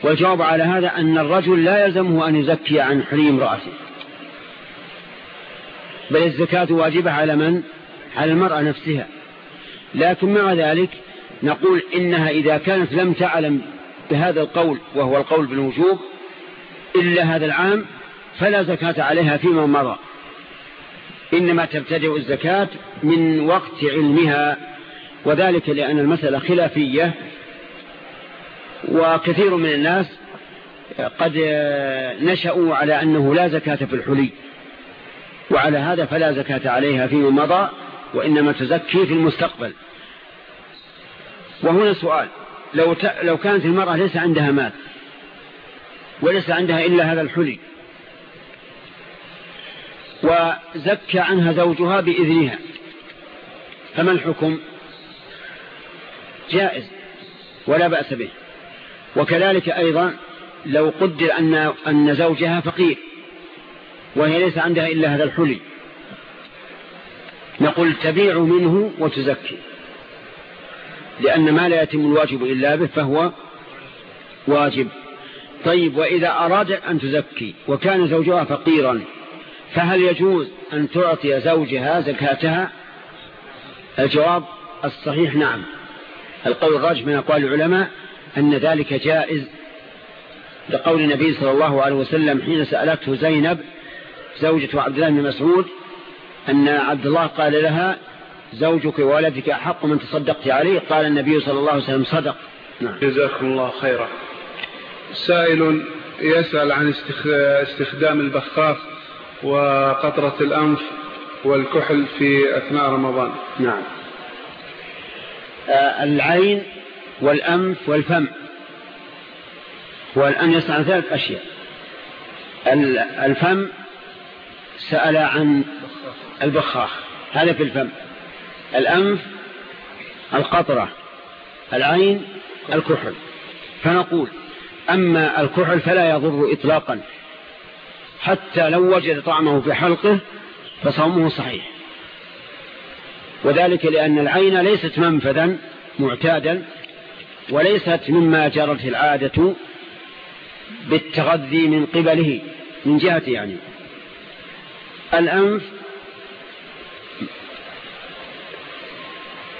والجواب على هذا أن الرجل لا يلزمه أن يزكي عن حلي امرأته. بل الزكاة واجبة على من؟ على المرأة نفسها. لكن مع ذلك نقول إنها إذا كانت لم تعلم بهذا القول وهو القول بالوجوب إلا هذا العام فلا زكاة عليها فيما مضى. إنما تبتدئ الزكاة من وقت علمها. وذلك لأن المسألة خلافية وكثير من الناس قد نشأوا على أنه لا زكاة في الحلي وعلى هذا فلا زكاة عليها فيما مضى وإنما تزكي في المستقبل. وهنا سؤال لو, ت... لو كانت المرأة ليس عندها مال وليس عندها إلا هذا الحلي وزكى عنها زوجها بإذنها فما الحكم؟ جائز ولا بأس به. وكذلك أيضا لو قدر أن, أن زوجها فقير وهي ليس عندها إلا هذا الحلي. نقول تبيع منه وتزكي لأن ما لا يتم الواجب إلا به فهو واجب. طيب وإذا أراد أن تزكي وكان زوجها فقيرا فهل يجوز أن تعطي زوجها زكاتها؟ الجواب الصحيح نعم. القول الراجح من أقوال العلماء أن ذلك جائز لقول النبي صلى الله عليه وسلم حين سألته زينب زوجة عبد الله بن مسعود أن عبد الله قال لها زوجك وولدك أحق من تصدقت عليه؟ قال النبي صلى الله عليه وسلم صدق. نعم. جزاكم الله خيرا. سائل يسأل عن استخدام البخاخ وقطرة الأنف والكحل في أثناء رمضان. نعم. العين والأنف والفم. والآن عن ثلاث أشياء. الفم سأل عن البخاخ. هذا في الفم. الأنف القطرة. العين الكحل فنقول أما الكحل فلا يضر إطلاقا. حتى لو وجد طعمه في حلقه فصومه صحيح. وذلك لأن العين ليست منفذا معتادا وليست مما جرت العادة بالتغذي من قبله من جهة يعني. الأنف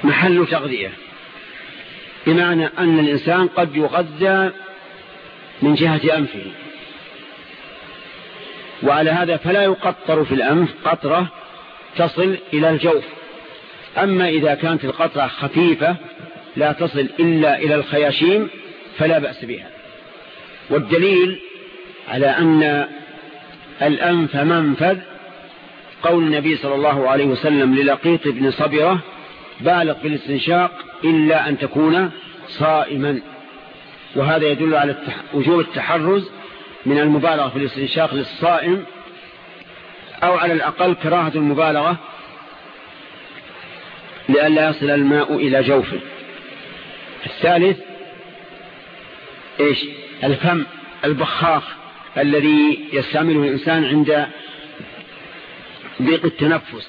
محل تغذية بمعنى أن الإنسان قد يغذى من جهة أنفه. وعلى هذا فلا يقطر في الأنف قطرة تصل إلى الجوف. أما إذا كانت القطرة خفيفة لا تصل إلا إلى الخياشيم فلا بأس بها. والدليل على أن الأنف منفذ قول النبي صلى الله عليه وسلم للقيط بن صبرة بالغ في الاستنشاق إلا أن تكون صائما. وهذا يدل على وجوب التحرز من المبالغة في الاستنشاق للصائم أو على الأقل كراهة المبالغة لئلا يصل الماء إلى جوفه. الثالث إيش؟ الفم البخاخ الذي يستعمله الإنسان عند ضيق التنفس.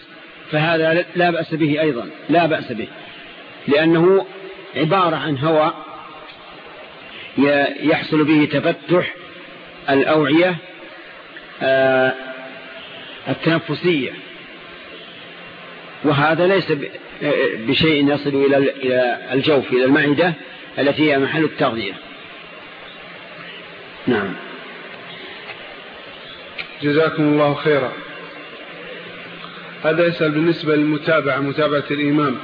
فهذا لا بأس به أيضا لا بأس به لأنه عبارة عن هواء يحصل به تفتح الأوعية آه، التنفسية. وهذا ليس بشيء يصل إلى الجوف إلى المعدة التي هي محل التغذية. نعم. جزاكم الله خيرا. هذا يسأل بالنسبة للمتابعة متابعة الإمام.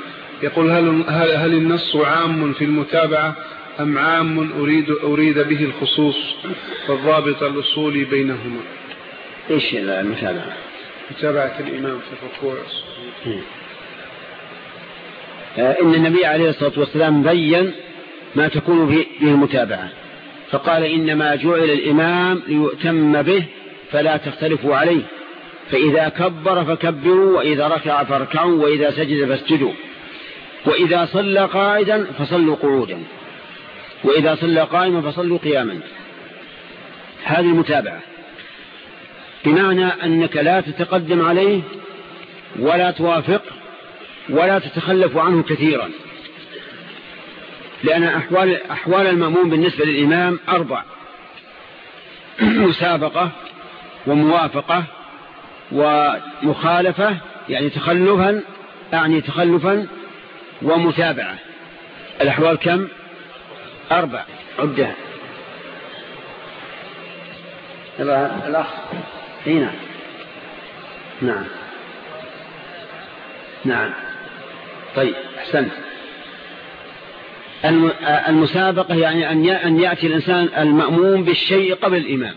يقول هل, هل, هل النص عام في المتابعة أم عام أريد, أريد به الخصوص والضابط الأصولي بينهما؟ إيش المتابعة؟ متابعة الإمام في الركوع إن النبي عليه الصلاة والسلام بين ما تكون به المتابعة. فقال إنما جعل الإمام ليؤتم به فلا تختلفوا عليه. فإذا كبر فكبروا وإذا ركع فاركعوا وإذا سجد فاسجدوا. وإذا صلى قاعدا فصلوا قعودا. وإذا صلى قائما فصلوا قياما. هذه المتابعة. بمعنى أنك لا تتقدم عليه ولا توافق ولا تتخلف عنه كثيرا. لأن أحوال, أحوال المأموم بالنسبة للإمام أربع. مسابقة وموافقة ومخالفة يعني تخلفا يعني تخلفا ومتابعة. الأحوال كم؟ أربع. عدها الأخ هنا. نعم. نعم. طيب أحسنت. المسابقة يعني أن يأتي الإنسان المأموم بالشيء قبل الإمام.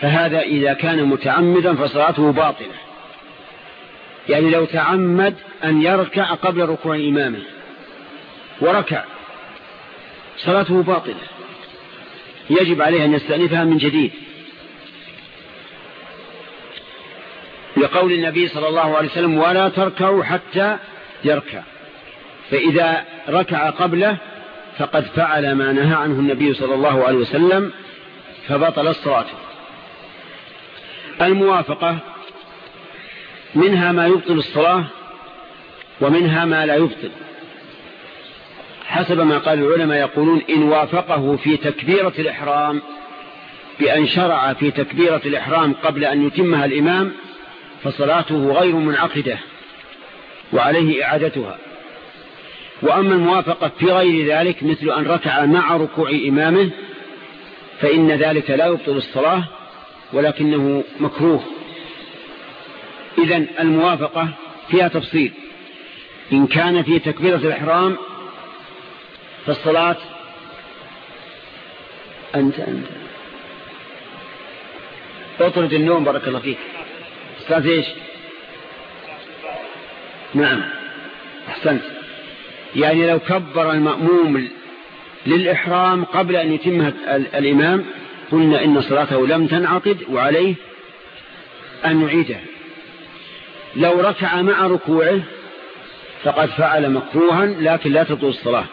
فهذا إذا كان متعمدا فصلاته باطلة. يعني لو تعمد أن يركع قبل ركوع إمامه وركع صلاته باطلة. يجب عليه أن يستأنفها من جديد. لقول النبي صلى الله عليه وسلم ولا تركعوا حتى يركع. فإذا ركع قبله فقد فعل ما نهى عنه النبي صلى الله عليه وسلم فبطل الصلاة. الموافقة منها ما يبطل الصلاة ومنها ما لا يبطل. حسب ما قال العلماء يقولون إن وافقه في تكبيرة الإحرام بأن شرع في تكبيرة الإحرام قبل أن يتمها الإمام فصلاته غير منعقدة وعليه إعادتها. وأما الموافقة في غير ذلك مثل أن ركع مع ركوع إمامه فإن ذلك لا يبطل الصلاة ولكنه مكروه. إذا الموافقة فيها تفصيل. إن كان في تكبيرة الإحرام فالصلاة أنت أنت. اطرد النوم بارك الله فيك. أستاذ إيش؟ نعم. أحسنت. يعني لو كبر المأموم للإحرام قبل أن يتمها الإمام قلنا إن صلاته لم تنعقد وعليه أن نعيدها لو ركع مع ركوعه فقد فعل مكروها لكن لا تطول الصلاة.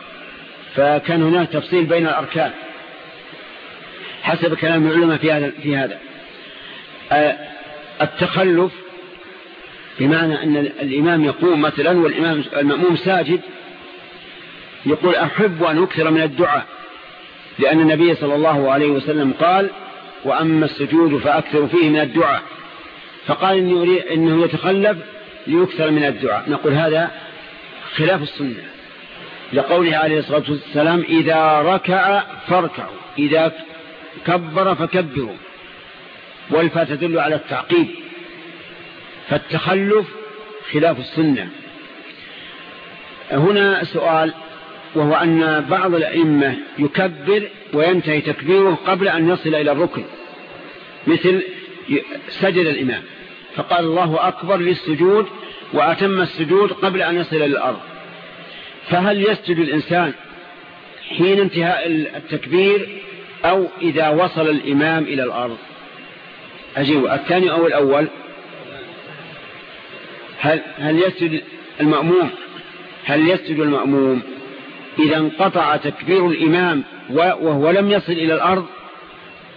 فكان هناك تفصيل بين الأركان. حسب كلام العلماء في هذا في هذا. التخلف بمعنى أن الإمام يقوم مثلا والإمام المأموم ساجد يقول أحب أن أكثر من الدعاء لأن النبي صلى الله عليه وسلم قال وأما السجود فأكثر فيه من الدعاء. فقال إنه, إنه يتخلف ليكثر من الدعاء. نقول هذا خلاف السنة لقوله عليه الصلاة والسلام إذا ركع فاركعوا إذا كبر فكبروا. والفا تدل على التعقيب فالتخلف خلاف السنة. هنا سؤال وهو أن بعض الأئمة يكبر وينتهي تكبيره قبل أن يصل إلى الركن مثل سجد الإمام فقال الله أكبر للسجود وأتم السجود قبل أن يصل إلى الأرض. فهل يسجد الإنسان حين انتهاء التكبير أو إذا وصل الإمام إلى الأرض؟ أجيب الثاني أو الأول؟ هل, هل يسجد المأموم؟ هل يسجد المأموم؟ إذا انقطع تكبير الإمام وهو لم يصل إلى الأرض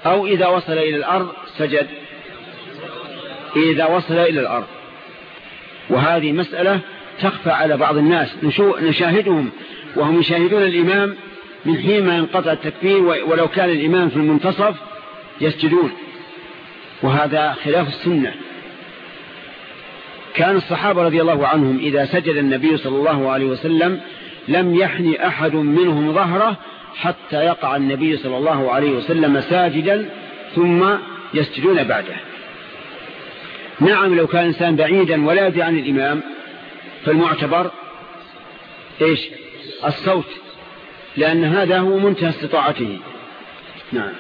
أو إذا وصل إلى الأرض سجد. إذا وصل إلى الأرض. وهذه مسألة تخفى على بعض الناس. نشاهدهم. وهم يشاهدون الإمام من حين ما ينقطع التكبير ولو كان الإمام في المنتصف يسجدون. وهذا خلاف السنة. كان الصحابة رضي الله عنهم إذا سجد النبي صلى الله عليه وسلم لم يحني أحد منهم ظهره حتى يقع النبي صلى الله عليه وسلم ساجدا ثم يسجدون بعده. نعم لو كان إنسان بعيدا ولا يدري عن الإمام فالمعتبر إيش؟ الصوت لأن هذا هو منتهى استطاعته. نعم.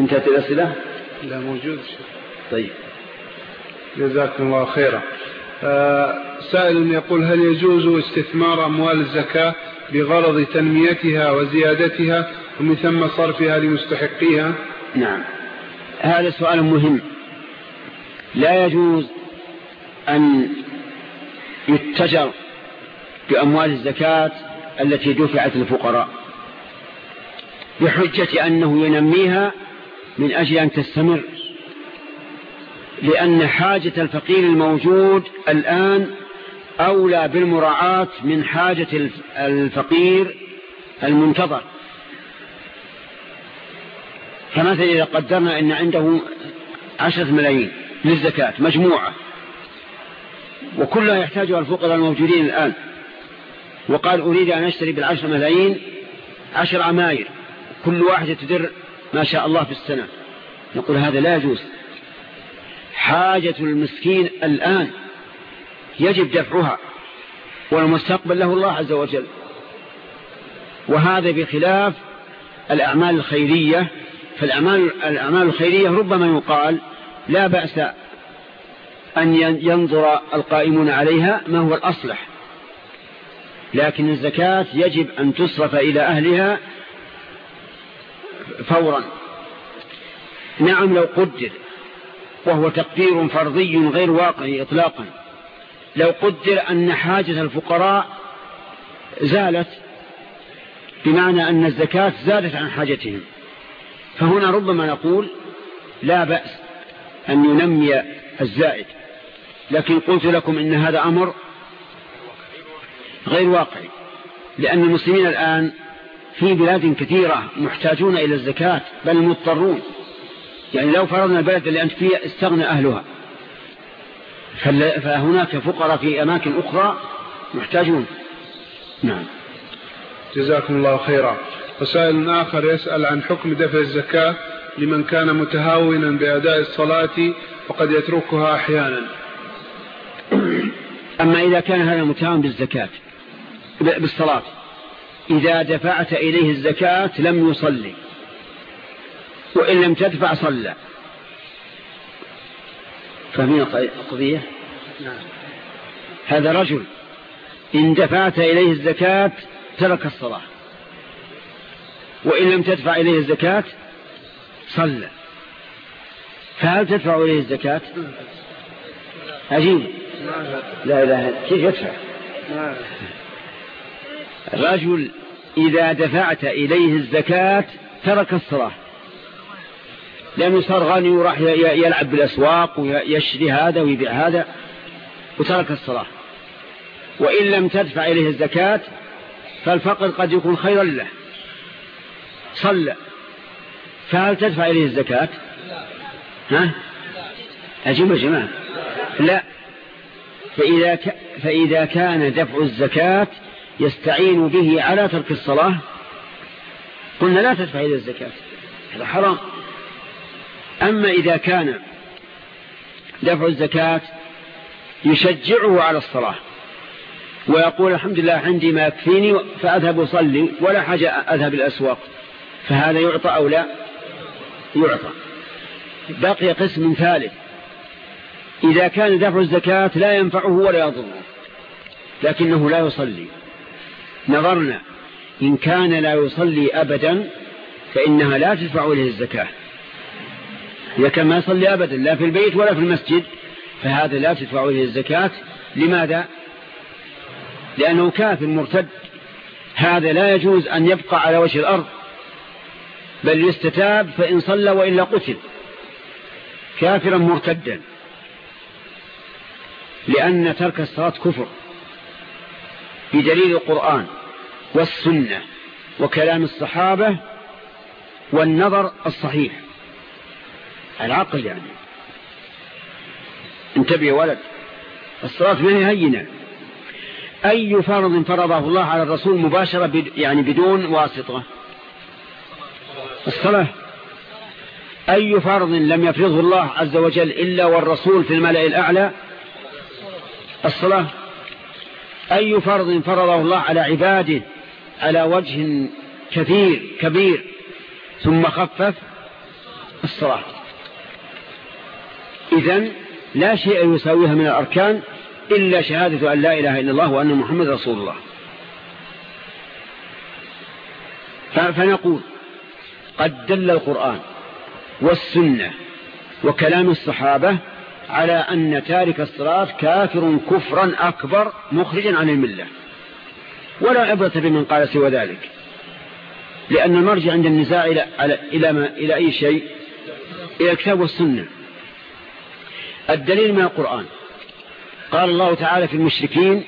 انتهت الأسئلة لا موجود. طيب. جزاكم الله خيرا. آه سائل يقول هل يجوز استثمار أموال الزكاة بغرض تنميتها وزيادتها ومن ثم صرفها لمستحقيها؟ نعم. هذا سؤال مهم. لا يجوز أن يتجر بأموال الزكاة التي دفعت للفقراء بحجة أنه ينميها من أجل أن تستمر. لأن حاجة الفقير الموجود الآن أولى بالمراعاة من حاجة الفقير المنتظر. فمثلا إذا قدرنا أن عنده عشرة ملايين للزكاة مجموعة وكلها يحتاجها الفقراء الموجودين الآن وقال أريد أن أشتري بالعشر ملايين عشر عماير كل واحدة تدر ما شاء الله في السنة. نقول هذا لا يجوز. حاجة المسكين الآن يجب دفعها والمستقبل له الله عز وجل. وهذا بخلاف الأعمال الخيرية. فالأعمال الأعمال الخيرية ربما يقال لا بأس أن ينظر القائمون عليها ما هو الأصلح. لكن الزكاة يجب أن تصرف إلى أهلها فورا. نعم لو قدر وهو تقدير فرضي غير واقعي إطلاقا. لو قدر أن حاجة الفقراء زالت بمعنى أن الزكاة زادت عن حاجتهم. فهنا ربما نقول لا بأس أن ينمي الزائد. لكن قلت لكم إن هذا أمر غير واقعي لأن المسلمين الآن في بلاد كثيرة محتاجون إلى الزكاة بل مضطرون. يعني لو فرضنا البلد اللي أنت فيه استغنى أهلها. فهناك فقراء في أماكن أخرى محتاجون. نعم. جزاكم الله خيرا. وسائل آخر يسأل عن حكم دفع الزكاة لمن كان متهاونا بأداء الصلاة وقد يتركها أحيانا. أما إذا كان هذا متهاون بالزكاة بالصلاة. إذا دفعت إليه الزكاة لم يصلي وإن لم تدفع صلى. فهمين القضية نعم. هذا رجل إن دفعت إليه الزكاة ترك الصلاة وإن لم تدفع إليه الزكاة صلى. فهل تدفع إليه الزكاة؟ عجيب. لا إله كيف يدفع؟ رجل إذا دفعت إليه الزكاة ترك الصلاة. لأنه صار غني وراح يلعب بالأسواق ويشري هذا ويبيع هذا وترك الصلاة. وإن لم تدفع إليه الزكاة فالفقر قد يكون خيرا له. صلى. فهل تدفع إليه الزكاة؟ ها؟ أجيب جماعة. لا. فإذا, ك... فإذا كان دفع الزكاة يستعين به على ترك الصلاة قلنا لا تدفع إليه الزكاة هذا حرام. أما إذا كان دفع الزكاة يشجعه على الصلاة ويقول الحمد لله عندي ما يكفيني فأذهب أصلي ولا حاجة أذهب الأسواق فهذا يعطى أو لا؟ يعطى. بقي قسم ثالث إذا كان دفع الزكاة لا ينفعه ولا يضره لكنه لا يصلي. نظرنا إن كان لا يصلي أبدا فإنها لا تدفع إليه الزكاة. إذا كان ما يصلي أبدا لا في البيت ولا في المسجد فهذا لا تدفع إليه الزكاة. لماذا؟ لأنه كافر مرتد. هذا لا يجوز أن يبقى على وجه الأرض. بل يستتاب فإن صلى وإلا قتل. كافرا مرتدا. لأن ترك الصلاة كفر. بدليل القرآن. والسنة وكلام الصحابة والنظر الصحيح. العقل يعني. انتبه يا ولد. الصلاة ما هي هينة. أي فرض فرضه الله على الرسول مباشرة يعني بدون واسطة؟ الصلاة. أي فرض لم يفرضه الله عز وجل إلا والرسول في الملأ الأعلى؟ الصلاة. أي فرض فرضه الله على عباده على وجه كثير كبير. ثم خفف الصلاة إذن لا شيء يساويها من الأركان إلا شهادة أن لا إله إلا الله وأن محمد رسول الله. فنقول قد دل القرآن والسنة وكلام الصحابة على أن تارك الصلاة كافر كفرا أكبر مخرجا عن الملة. ولا عبرة بمن قال سوى ذلك. لأن المرجع عند النزاع إلى, إلى, ما إلى أي شيء؟ إلى الكتاب والسنة. الدليل من القرآن. قال الله تعالى في المشركين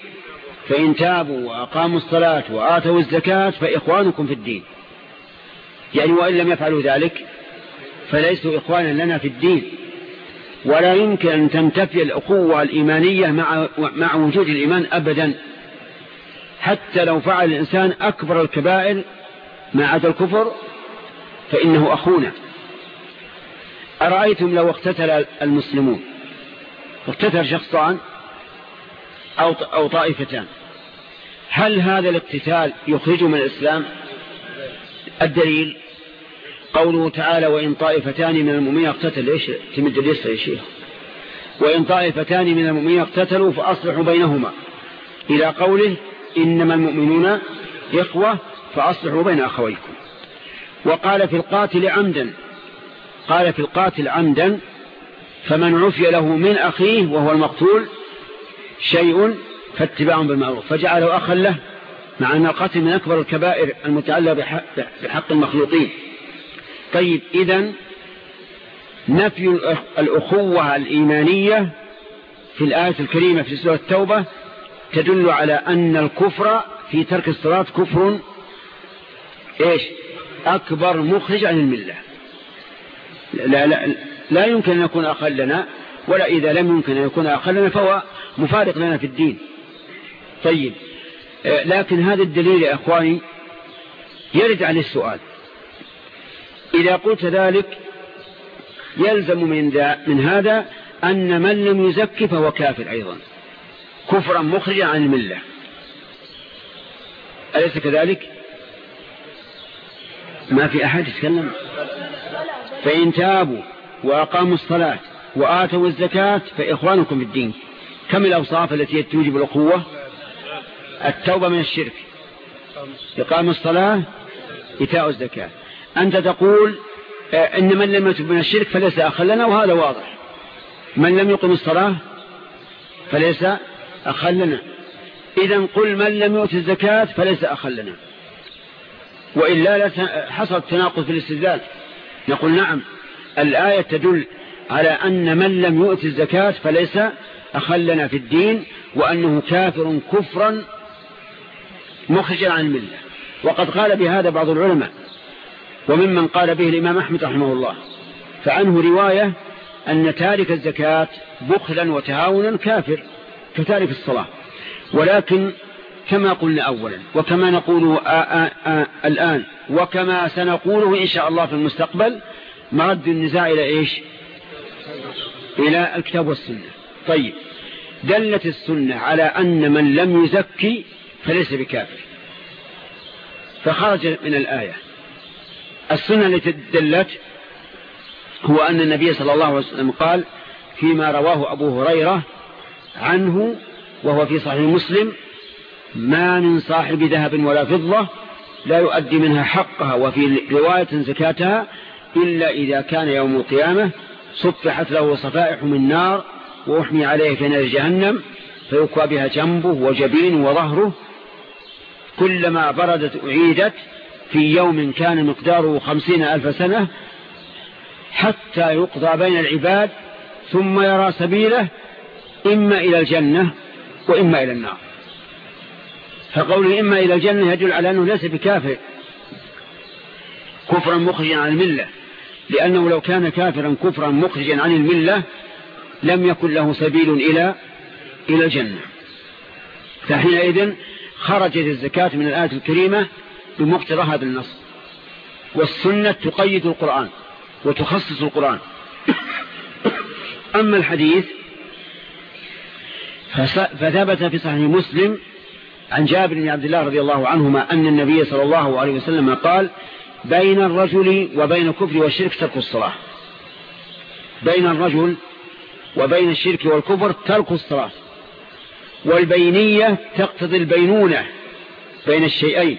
فإن تابوا وأقاموا الصلاة وآتوا الزكاة فإخوانكم في الدين. يعني وإن لم يفعلوا ذلك فليسوا إخوانا لنا في الدين. ولا يمكن أن تنتفي الأخوة الإيمانية مع, مع وجود الإيمان أبدا. حتى لو فعل الإنسان أكبر الكبائر ما عدا الكفر فإنه أخونا. أرأيتم لو اقتتل المسلمون؟ اقتتل شخصان أو, أو طائفتان. هل هذا الاقتتال يخرج من الإسلام؟ الدليل قوله تعالى وإن طائفتان من المؤمنين اقتتلوا إيش تمد اليسر يا شيخ وإن طائفتان من المؤمنين اقتتلوا فأصلحوا بينهما. إلى قوله إنما المؤمنون إخوة فأصلحوا بين أخويكم. وقال في القاتل عمدا قال في القاتل عمدا فمن عفي له من أخيه وهو المقتول شيء فاتباع بالمعروف. فجعله أخا له مع أن القتل من أكبر الكبائر المتعلقة بحق المخلوقين. طيب إذا نفي الأخوة الإيمانية في الآية الكريمة في سورة التوبة تدل على أن الكفر في ترك الصلاة كفر إيش؟ أكبر مخرج عن الملة. لا, لا, لا يمكن أن يكون أقلنا ولا إذا لم يمكن أن يكون أقلنا فهو مفارق لنا في الدين. طيب آه، لكن هذا الدليل يا أخواني يرد عليه السؤال. إذا قلت ذلك يلزم من, من هذا أن من لم يزكي فهو كافر أيضا. كفرا مخرجا عن الملة. أليس كذلك؟ ما في أحد يتكلم؟ فإن تابوا وأقاموا الصلاة وآتوا الزكاة فإخوانكم في الدين. كم الأوصاف التي توجب الأخوة التوبة من الشرك. إقام الصلاة إتاء الزكاة. أنت تقول آه، إن من لم يتب من الشرك فليس أخا لنا وهذا واضح. من لم يقم الصلاة فليس أخا لنا إذا قل من لم يؤت الزكاة فليس أخا لنا وإلا حصل تناقض في الاستدلال. نقول نعم الآية تدل على أن من لم يؤت الزكاة فليس أخلنا في الدين وأنه كافر كفرا مخرجا عن الملة. وقد قال بهذا بعض العلماء وممن قال به الإمام أحمد رحمه الله فعنه رواية أن تارك الزكاة بخلا وتهاونا كافر. كتارك الصلاة. ولكن كما قلنا أولا وكما نقول الآن وكما سنقوله إن شاء الله في المستقبل مرد النزاع إلى إيش؟ إلى الكتاب والسنة. طيب دلت السنة على أن من لم يزكي فليس بكافر. فخرج من الآية. السنة التي دلت هو أن النبي صلى الله عليه وسلم قال فيما رواه أبو هريرة عنه وهو في صحيح مسلم ما من صاحب ذهب ولا فضة لا يؤدي منها حقها وفي رواية زكاتها إلا إذا كان يوم القيامة صفحت له صفائح من نار وأحمي عليه في نار جهنم فيكوى بها جنبه وجبينه وظهره. كلما بردت أعيدت في يوم كان مقداره خمسين ألف سنة حتى يقضى بين العباد ثم يرى سبيله إما إلى الجنة وإما إلى النار. فقوله إما إلى الجنة يدل على أنه ليس بكافر. كفرا مخرجا عن الملة. لأنه لو كان كافرا كفرا مخرجا عن الملة لم يكن له سبيل إلى إلى الجنة. فحينئذ خرجت الزكاة من الآية الكريمة بمقتضى هذا النص. والسنة تقيد القرآن وتخصص القرآن. أما الحديث فثبت في صحيح مسلم عن جابر بن عبد الله رضي الله عنهما أن النبي صلى الله عليه وسلم قال بين الرجل وبين الكفر والشرك ترك الصلاة. بين الرجل وبين الشرك والكفر ترك الصلاة. والبينية تقتضي البينونة بين الشيئين.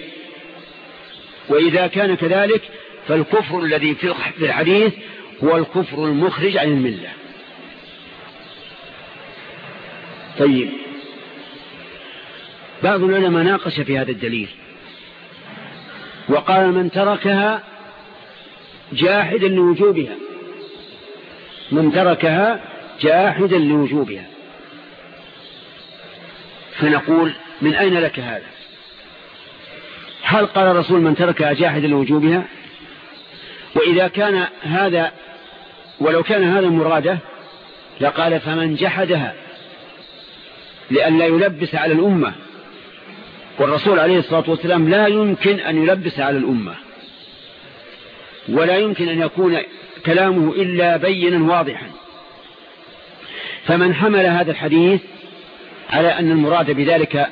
وإذا كان كذلك فالكفر الذي في الحديث هو الكفر المخرج عن الملة. طيب. بعض العلماء ناقش في هذا الدليل. وقال من تركها جاحدا لوجوبها. من تركها جاحدا لوجوبها. فنقول من أين لك هذا؟ هل قال الرسول من تركها جاحدا لوجوبها؟ وإذا كان هذا ولو كان هذا مراده لقال فمن جحدها. لأن لا يلبس على الأمة. والرسول عليه الصلاة والسلام لا يمكن أن يلبس على الأمة. ولا يمكن أن يكون كلامه إلا بينا واضحا. فمن حمل هذا الحديث على أن المراد بذلك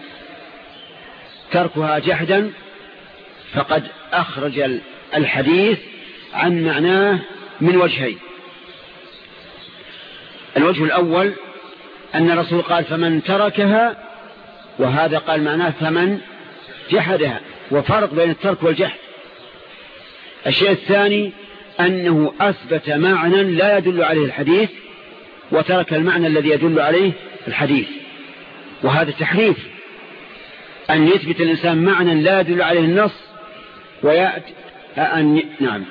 تركها جحدا فقد أخرج الحديث عن معناه من وجهين. الوجه الأول أن الرسول قال فمن تركها وهذا قال معناه فمن جحدها وفرق بين الترك والجحد. الشيء الثاني أنه أثبت معنى لا يدل عليه الحديث وترك المعنى الذي يدل عليه الحديث. وهذا تحريف. أن يثبت الإنسان معنى لا يدل عليه النص ويأتي أن نعم.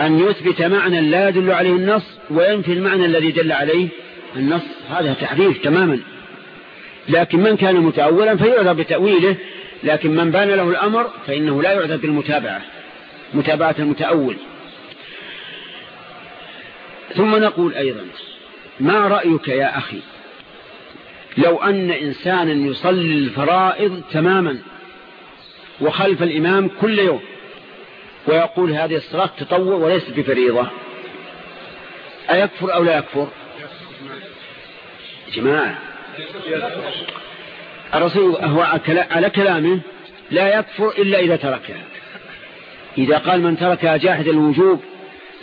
أن يثبت معنى لا يدل عليه النص وينفي المعنى الذي دل عليه النص هذا تحريف تماما. لكن من كان متأولا فيعذر بتأويله لكن من بان له الأمر فإنه لا يعذر بالمتابعة متابعة المتأول. ثم نقول أيضا ما رأيك يا أخي؟ لو أن إنسانا يصلي الفرائض تماما وخلف الإمام كل يوم ويقول هذه الصلاة تطوع وليست بفريضة أيكفر أو لا يكفر؟ جماعة الرسول هو على كلامه لا يكفر إلا إذا تركها. إذا قال من تركها جاحد الوجوب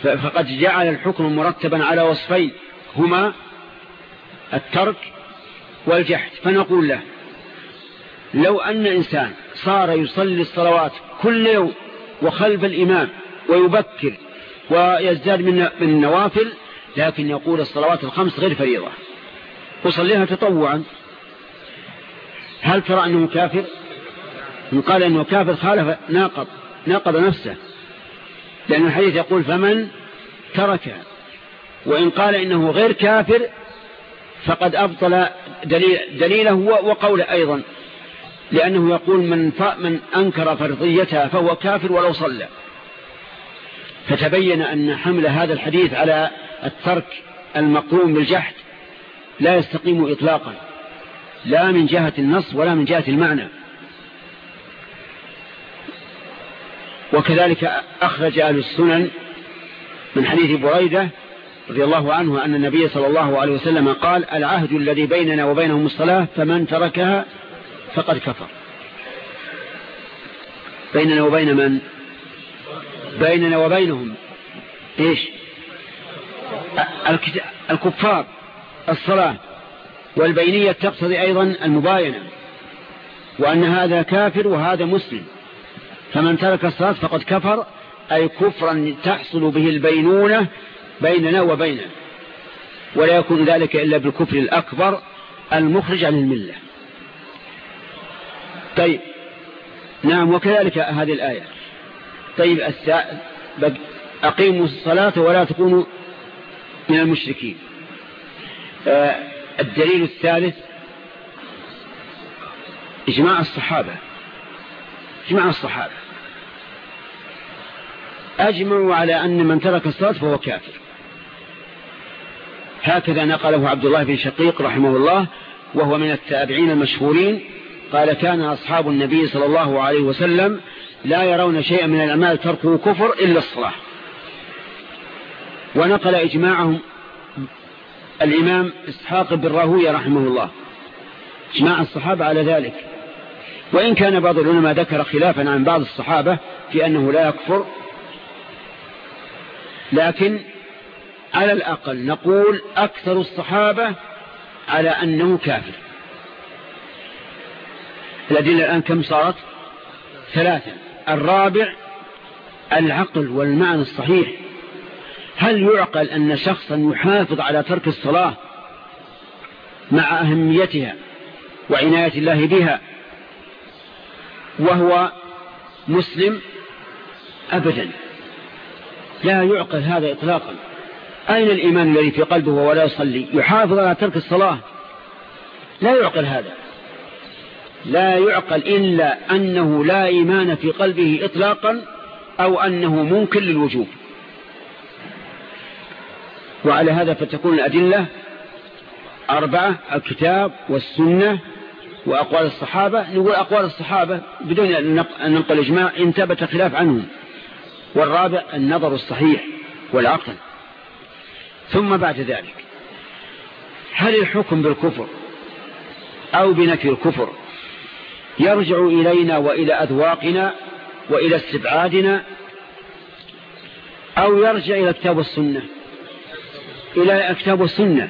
فقد جعل الحكم مرتبا على وصفين هما الترك والجحد. فنقول له لو أن إنسان صار يصلي الصلوات كل يوم وخلف الإمام ويبكر ويزداد من النوافل لكن يقول الصلوات الخمس غير فريضة. وصليها تطوعا. هل ترى أنه كافر؟ من قال أنه كافر خالف ناقض ناقض نفسه. لأن الحديث يقول فمن ترك وإن قال إنه غير كافر فقد أبطل دليل دليله وقوله أيضا. لأنه يقول من, من أنكر فرضيتها فهو كافر ولو صلى. فتبين أن حمل هذا الحديث على الترك المقوم بالجحد. لا يستقيم إطلاقا. لا من جهة النص ولا من جهة المعنى. وكذلك أخرج أهل السنن من حديث بريدة رضي الله عنه أن النبي صلى الله عليه وسلم قال العهد الذي بيننا وبينهم الصلاة فمن تركها فقد كفر. بيننا وبين من؟ بيننا وبينهم. إيش؟ الكفار. الصلاة والبينية تقتضي أيضا المباينة وأن هذا كافر وهذا مسلم. فمن ترك الصلاة فقد كفر أي كفرا تحصل به البينونة بيننا وبينه. ولا يكون ذلك إلا بالكفر الأكبر المخرج عن الملة. طيب نعم وكذلك هذه الآية. طيب أقيموا الصلاة ولا تكونوا من المشركين. الدليل الثالث إجماع الصحابة. إجماع الصحابة. أجمعوا على أن من ترك الصلاة فهو كافر. هكذا نقله عبد الله بن شقيق رحمه الله وهو من التابعين المشهورين قال كان أصحاب النبي صلى الله عليه وسلم لا يرون شيئا من الأعمال تركه كفر إلا الصلاة. ونقل إجماعهم الإمام إسحاق بن راهوية رحمه الله. إجماع الصحابة على ذلك. وإن كان بعض العلماء ذكر خلافا عن بعض الصحابة في أنه لا يكفر. لكن على الأقل نقول أكثر الصحابة على أنه كافر. الأدلة الآن كم صارت؟ ثلاثة. الرابع العقل والمعنى الصحيح. هل يعقل أن شخصا يحافظ على ترك الصلاة مع أهميتها وعناية الله بها وهو مسلم؟ أبدا. لا يعقل هذا إطلاقا. أين الإيمان الذي في قلبه ولا يصلي؟ يحافظ على ترك الصلاة. لا يعقل هذا. لا يعقل إلا أنه لا إيمان في قلبه إطلاقا أو أنه ممكن للوجوب. وعلى هذا فتكون الأدلة أربعة الكتاب والسنة وأقوال الصحابة. نقول أقوال الصحابة بدون أن ننقل إجماع إن ثبت خلاف عنهم. والرابع النظر الصحيح والعقل. ثم بعد ذلك هل الحكم بالكفر أو بنفي الكفر يرجع إلينا وإلى أذواقنا وإلى استبعادنا أو يرجع إلى كتاب السنة؟ إلى كتاب السنة.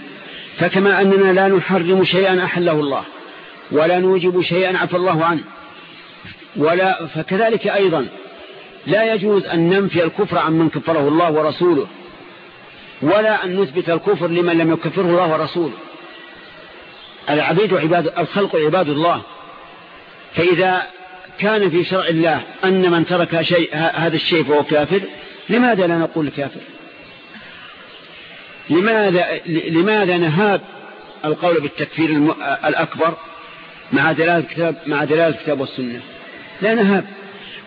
فكما أننا لا نحرم شيئا أحله الله ولا نوجب شيئا عفى الله عنه ولا فكذلك أيضا لا يجوز أن ننفي الكفر عن من كفره الله ورسوله ولا أن نثبت الكفر لمن لم يكفره الله ورسوله. العبيد عباد الخلق عباد الله. فإذا كان في شرع الله أن من ترك شيء هذا الشيء فهو كافر لماذا لا نقول كافر؟ لماذا, لماذا نهاب القول بالتكفير الأكبر مع دلالة الكتاب, مع دلالة الكتاب والسنة؟ لا نهاب.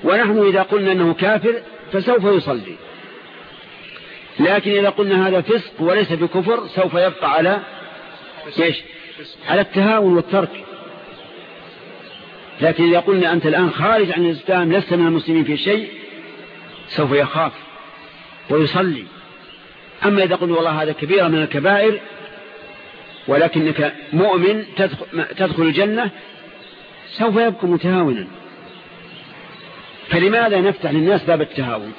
ونحن إذا قلنا أنه كافر فسوف يصلي. لكن إذا قلنا هذا فسق وليس بكفر سوف يبقى على إيش؟ على التهاون والترك. لكن إذا قلنا أنت الآن خارج عن الإسلام لست من المسلمين في شيء سوف يخاف ويصلي. أما إذا قلنا والله هذا كبيرة من الكبائر ولكنك مؤمن تدخل الجنة سوف يبقى متهاونا. فلماذا نفتح للناس باب التهاون؟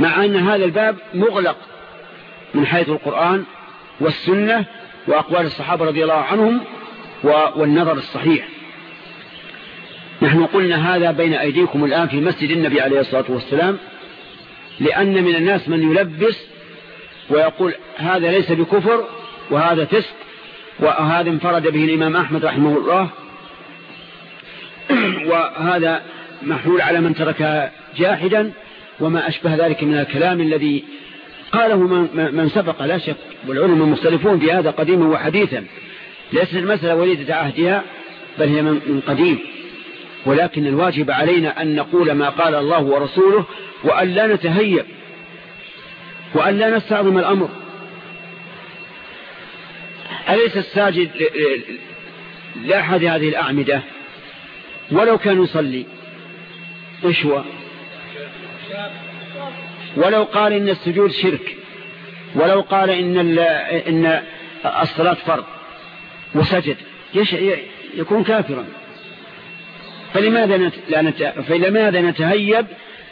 مع أن هذا الباب مغلق من حيث القرآن والسنة وأقوال الصحابة رضي الله عنهم والنظر الصحيح. نحن قلنا هذا بين أيديكم الآن في مسجد النبي عليه الصلاة والسلام. لأن من الناس من يلبس ويقول هذا ليس بكفر وهذا فسق وهذا انفرد به الإمام أحمد رحمه الله. وهذا محلول على من ترك جاحدا وما أشبه ذلك من الكلام الذي قاله من سبق. لا شك والعلماء مختلفون في هذا قديما وحديثا. ليست المسألة وليدة عهدها بل هي من قديم. ولكن الواجب علينا أن نقول ما قال الله ورسوله وأن لا نتهيأ وأن لا نستعظم الأمر. أليس الساجد لأحد هذه الأعمدة؟ ولو كان يصلي. إيش هو؟ ولو قال إن السجود شرك. ولو قال إن, إن الصلاة فرض وسجد. يكون كافرا. فلماذا. لا نتهيب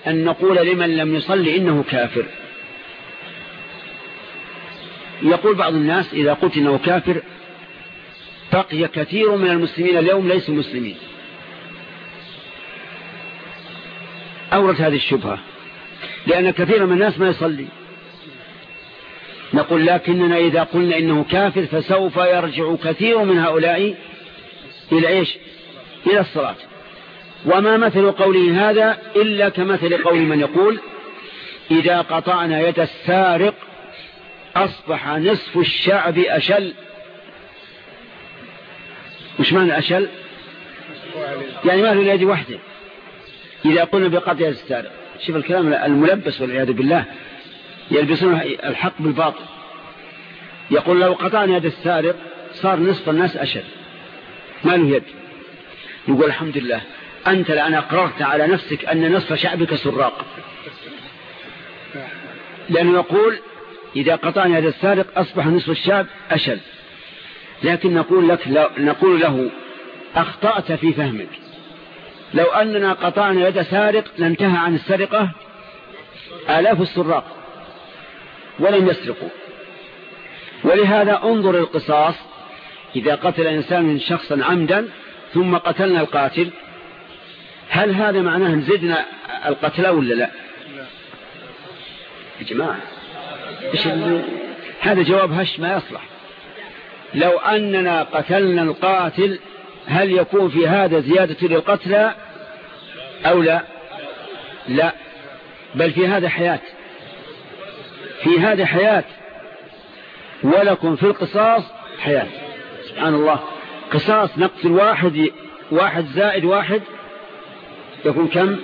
أن نقول لمن لم يصلي إنه كافر. يقول بعض الناس إذا قلت إنه كافر بقي كثير من المسلمين اليوم ليسوا مسلمين. أورد هذه الشبهة لأن كثير من الناس ما يصلي. نقول لكننا إذا قلنا إنه كافر فسوف يرجع كثير من هؤلاء إلى إيش؟ إلى الصلاة. وما مثل قوله هذا إلا كمثل قول من يقول إذا قطعنا يد السارق أصبح نصف الشعب أشل. وش معنى أشل؟ يعني ما له يد وحدة. إذا قلنا بقطع يد السارق شوف الكلام الملبس والعياذ بالله يلبسون الحق بالباطل. يقول لو قطعنا يد السارق صار نصف الناس أشل. ما له يد. يقول الحمد لله أنت الآن أقررت على نفسك أن نصف شعبك سراق. لأنه يقول إذا قطعنا هذا السارق أصبح نصف الشعب أشل لكن نقول لك نقول له أخطأت في فهمك. لو أننا قطعنا يد سارق لانتهى عن السرقة آلاف السراق ولم يسرقوا. ولهذا انظر القصاص إذا قتل إنسان شخصا عمدا ثم قتلنا القاتل هل هذا معناه زدنا القتلى ولا لا؟ يا جماعة هذا جواب هش ما يصلح. لو أننا قتلنا القاتل هل يكون في هذا زيادة للقتلى أو لا؟ لا. بل في هذا حياة. في هذا حياة. ولكم في القصاص حياة. سبحان الله. قصاص نقتل واحد واحد زائد واحد يكون كم؟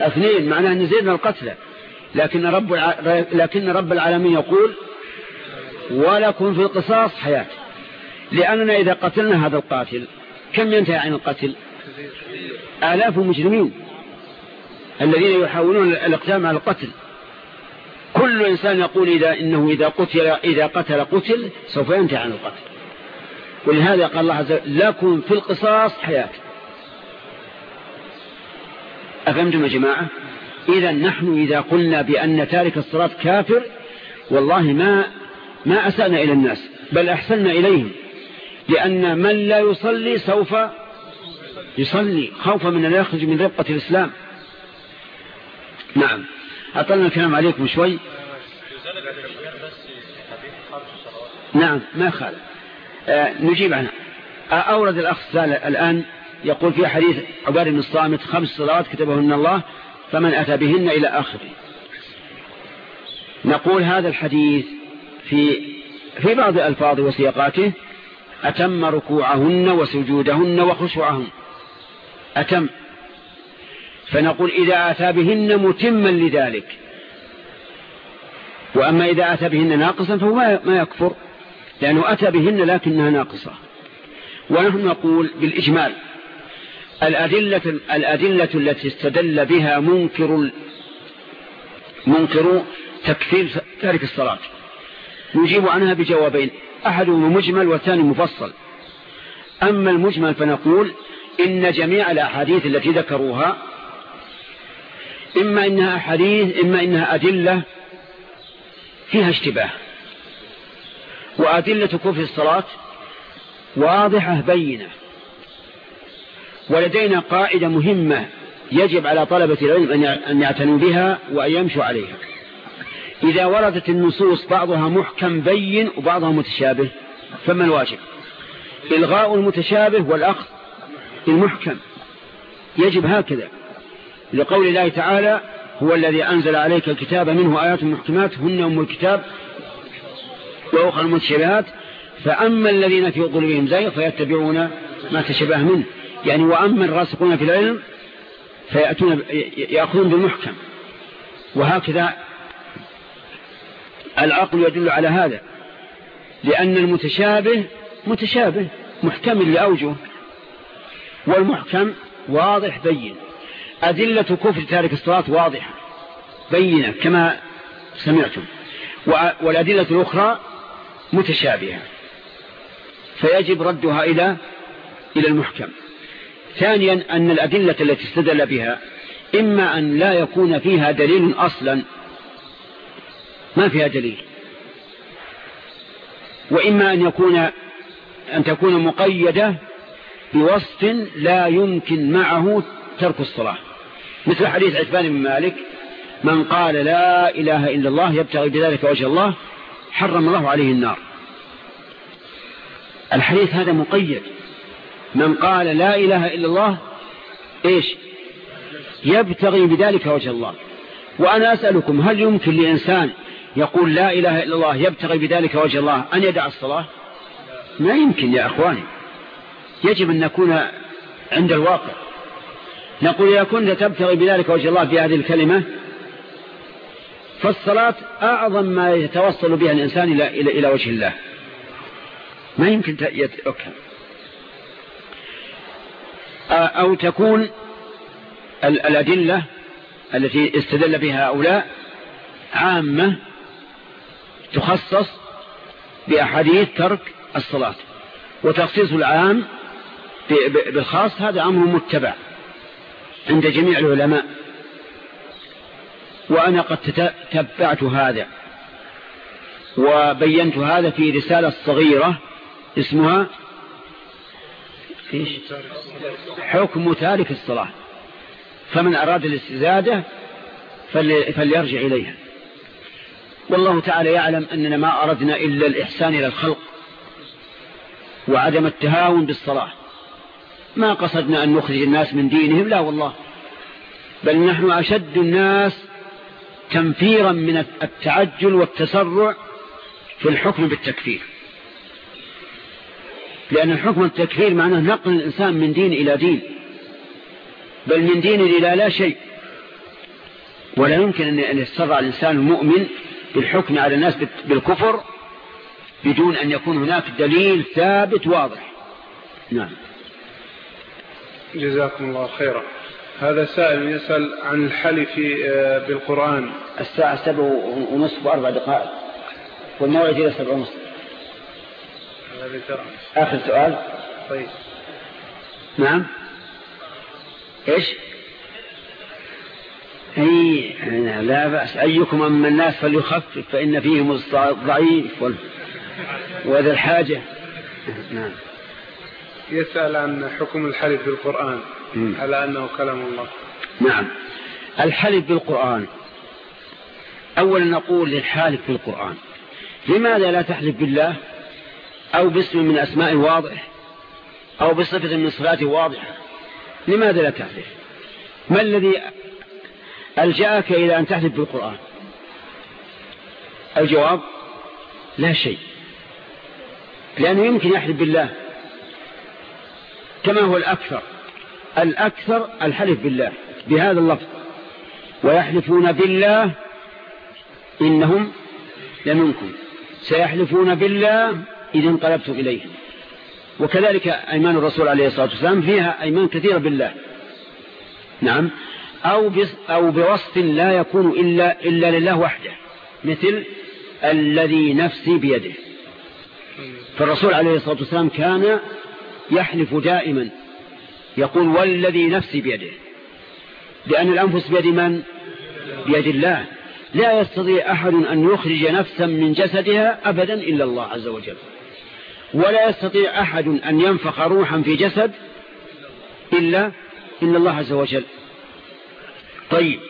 اثنين معناه أن زيدنا القتلى لكن رب لكن رب العالمين يقول ولكم في القصاص حياة. لأننا إذا قتلنا هذا القاتل كم ينتهي عن القتل؟ آلاف المجرمين الذين يحاولون الإقدام على القتل. كل إنسان يقول إذا إنه إذا قتل إذا قتل قتل سوف ينتهي عن القتل. ولهذا قال الله عز وجل لكم في القصاص حياة. أفهمتم يا جماعة؟ إذا نحن إذا قلنا بأن تارك الصلاة كافر والله ما ما أسأنا إلى الناس بل أحسننا إليهم. لأن من لا يصلي سوف يصلي خوفا من أن يخرج من ربقة الإسلام. نعم. أطلنا الكلام عليكم شوي. نعم ما خالف. آه نجيب عنها آه أورد الأخ الآن. يقول في حديث عباد بن الصامت خمس صلوات كتبهن الله فمن أتى بهن إلى آخره. نقول هذا الحديث في في بعض ألفاظ وسياقاته أتم ركوعهن وسجودهن وخشوعهن. أتم. فنقول إذا أتى بهن متما لذلك. وأما إذا أتى بهن ناقصا فهو ما يكفر لأنه أتى بهن لكنها ناقصة. ونحن نقول بالإجمال. الأدلة, الأدلة التي استدل بها منكر منكر تكفير تارك الصلاة. نجيب عنها بجوابين. أحدهما مجمل والثاني مفصل. أما المجمل فنقول إن جميع الأحاديث التي ذكروها إما إنها أحاديث إما إنها أدلة فيها اشتباه. وأدلة كفر الصلاة واضحة بينة. ولدينا قاعدة مهمة يجب على طلبة العلم أن يعتنوا بها وأن يمشوا عليها. إذا وردت النصوص بعضها محكم بين وبعضها متشابه فما الواجب؟ إلغاء المتشابه والأخذ المحكم. يجب هكذا. لقول الله تعالى هو الذي أنزل عليك الكتاب منه آيات محكمات هن أم الكتاب وأخرى المتشابهات. فأما الذين في قلوبهم زيغ فيتبعون ما تشبه منه. يعني وأما الراسخون في العلم فيأتون يأخذون بالمحكم. وهكذا العقل يدل على هذا لأن المتشابه متشابه محتمل لأوجه والمحكم واضح بين. أدلة كفر تارك الصلاة واضحة بينة كما سمعتم والأدلة الأخرى متشابهة فيجب ردها إلى إلى المحكم. ثانيا أن الأدلة التي استدل بها إما أن لا يكون فيها دليل أصلا ما فيها دليل. وإما أن يكون أن تكون مقيدة بوصف لا يمكن معه ترك الصلاة. مثل حديث عثمان بن مالك من قال لا إله إلا الله يبتغي بذلك وجه الله حرم الله عليه النار. الحديث هذا مقيد. من قال لا إله إلا الله إيش؟ يبتغي بذلك وجه الله. وأنا أسألكم هل يمكن لإنسان يقول لا إله إلا الله يبتغي بذلك وجه الله أن يدع الصلاة؟ ما يمكن يا أخواني يجب أن نكون عند الواقع. نقول إذا كنت تبتغي بذلك وجه الله في هذه الكلمة فالصلاة أعظم ما يتوصل بها الإنسان إلى, إلى, إلى وجه الله. ما يمكن يتركها أو تكون الأدلة التي استدل بها هؤلاء عامة تخصص بأحاديث ترك الصلاة وتخصيص العام بالخاص هذا أمر متبع عند جميع العلماء. وأنا قد تتبعت هذا وبينت هذا في رسالة صغيرة اسمها إيش؟ حكم تارك الصلاة. فمن أراد الاستزادة فليرجع إليها. والله تعالى يعلم أننا ما أردنا إلا الإحسان إلى الخلق وعدم التهاون بالصلاة. ما قصدنا أن نخرج الناس من دينهم لا والله. بل نحن أشد الناس تنفيرا من التعجل والتسرع في الحكم بالتكفير. لأن الحكم التكفير معناه نقل الإنسان من دين إلى دين. بل من دين إلى لا شيء. ولا يمكن أن يتسرع الإنسان المؤمن بالحكم على الناس بالكفر بدون أن يكون هناك دليل ثابت واضح. نعم. جزاكم الله خيرا. هذا سائل يسأل عن الحلف آه، بالقرآن. الساعة سبع ونصف وأربع دقائق. والموعد إلى سبع ونصف. آخر سؤال. طيب. نعم. إيش؟ أي لا بأس. أيكم أما الناس فليخفف فإن فيهم الضعيف وذا الحاجة. نعم. يسأل عن حكم الحلف بالقرآن. على أنه كلام الله. نعم. الحلف بالقرآن. أولا نقول للحالف بالقرآن. لماذا لا تحلف بالله؟ أو باسم من أسماء واضح أو بصفة من صفاته واضحة. لماذا لا تحلف ما الذي ألجأك إلى أن تحلف بالقرآن؟ الجواب لا شيء. لأنه يمكن يحلف بالله. كما هو الأكثر. الأكثر الحلف بالله. بهذا اللفظ. ويحلفون بالله إنهم لمنكم. سيحلفون بالله إذا انقلبتم إليه. وكذلك أيمان الرسول عليه الصلاة والسلام فيها أيمان كثيرة بالله. نعم. أو, أو بوصف لا يكون إلا, إلا لله وحده. مثل الذي نفسي بيده. فالرسول عليه الصلاة والسلام كان يحلف دائما. يقول والذي نفسي بيده. لأن الأنفس بيد من؟ بيد الله. لا يستطيع أحد أن يخرج نفسا من جسدها أبدا إلا الله عز وجل. ولا يستطيع أحد أن ينفخ روحا في جسد إلا إلا الله عز وجل. طيب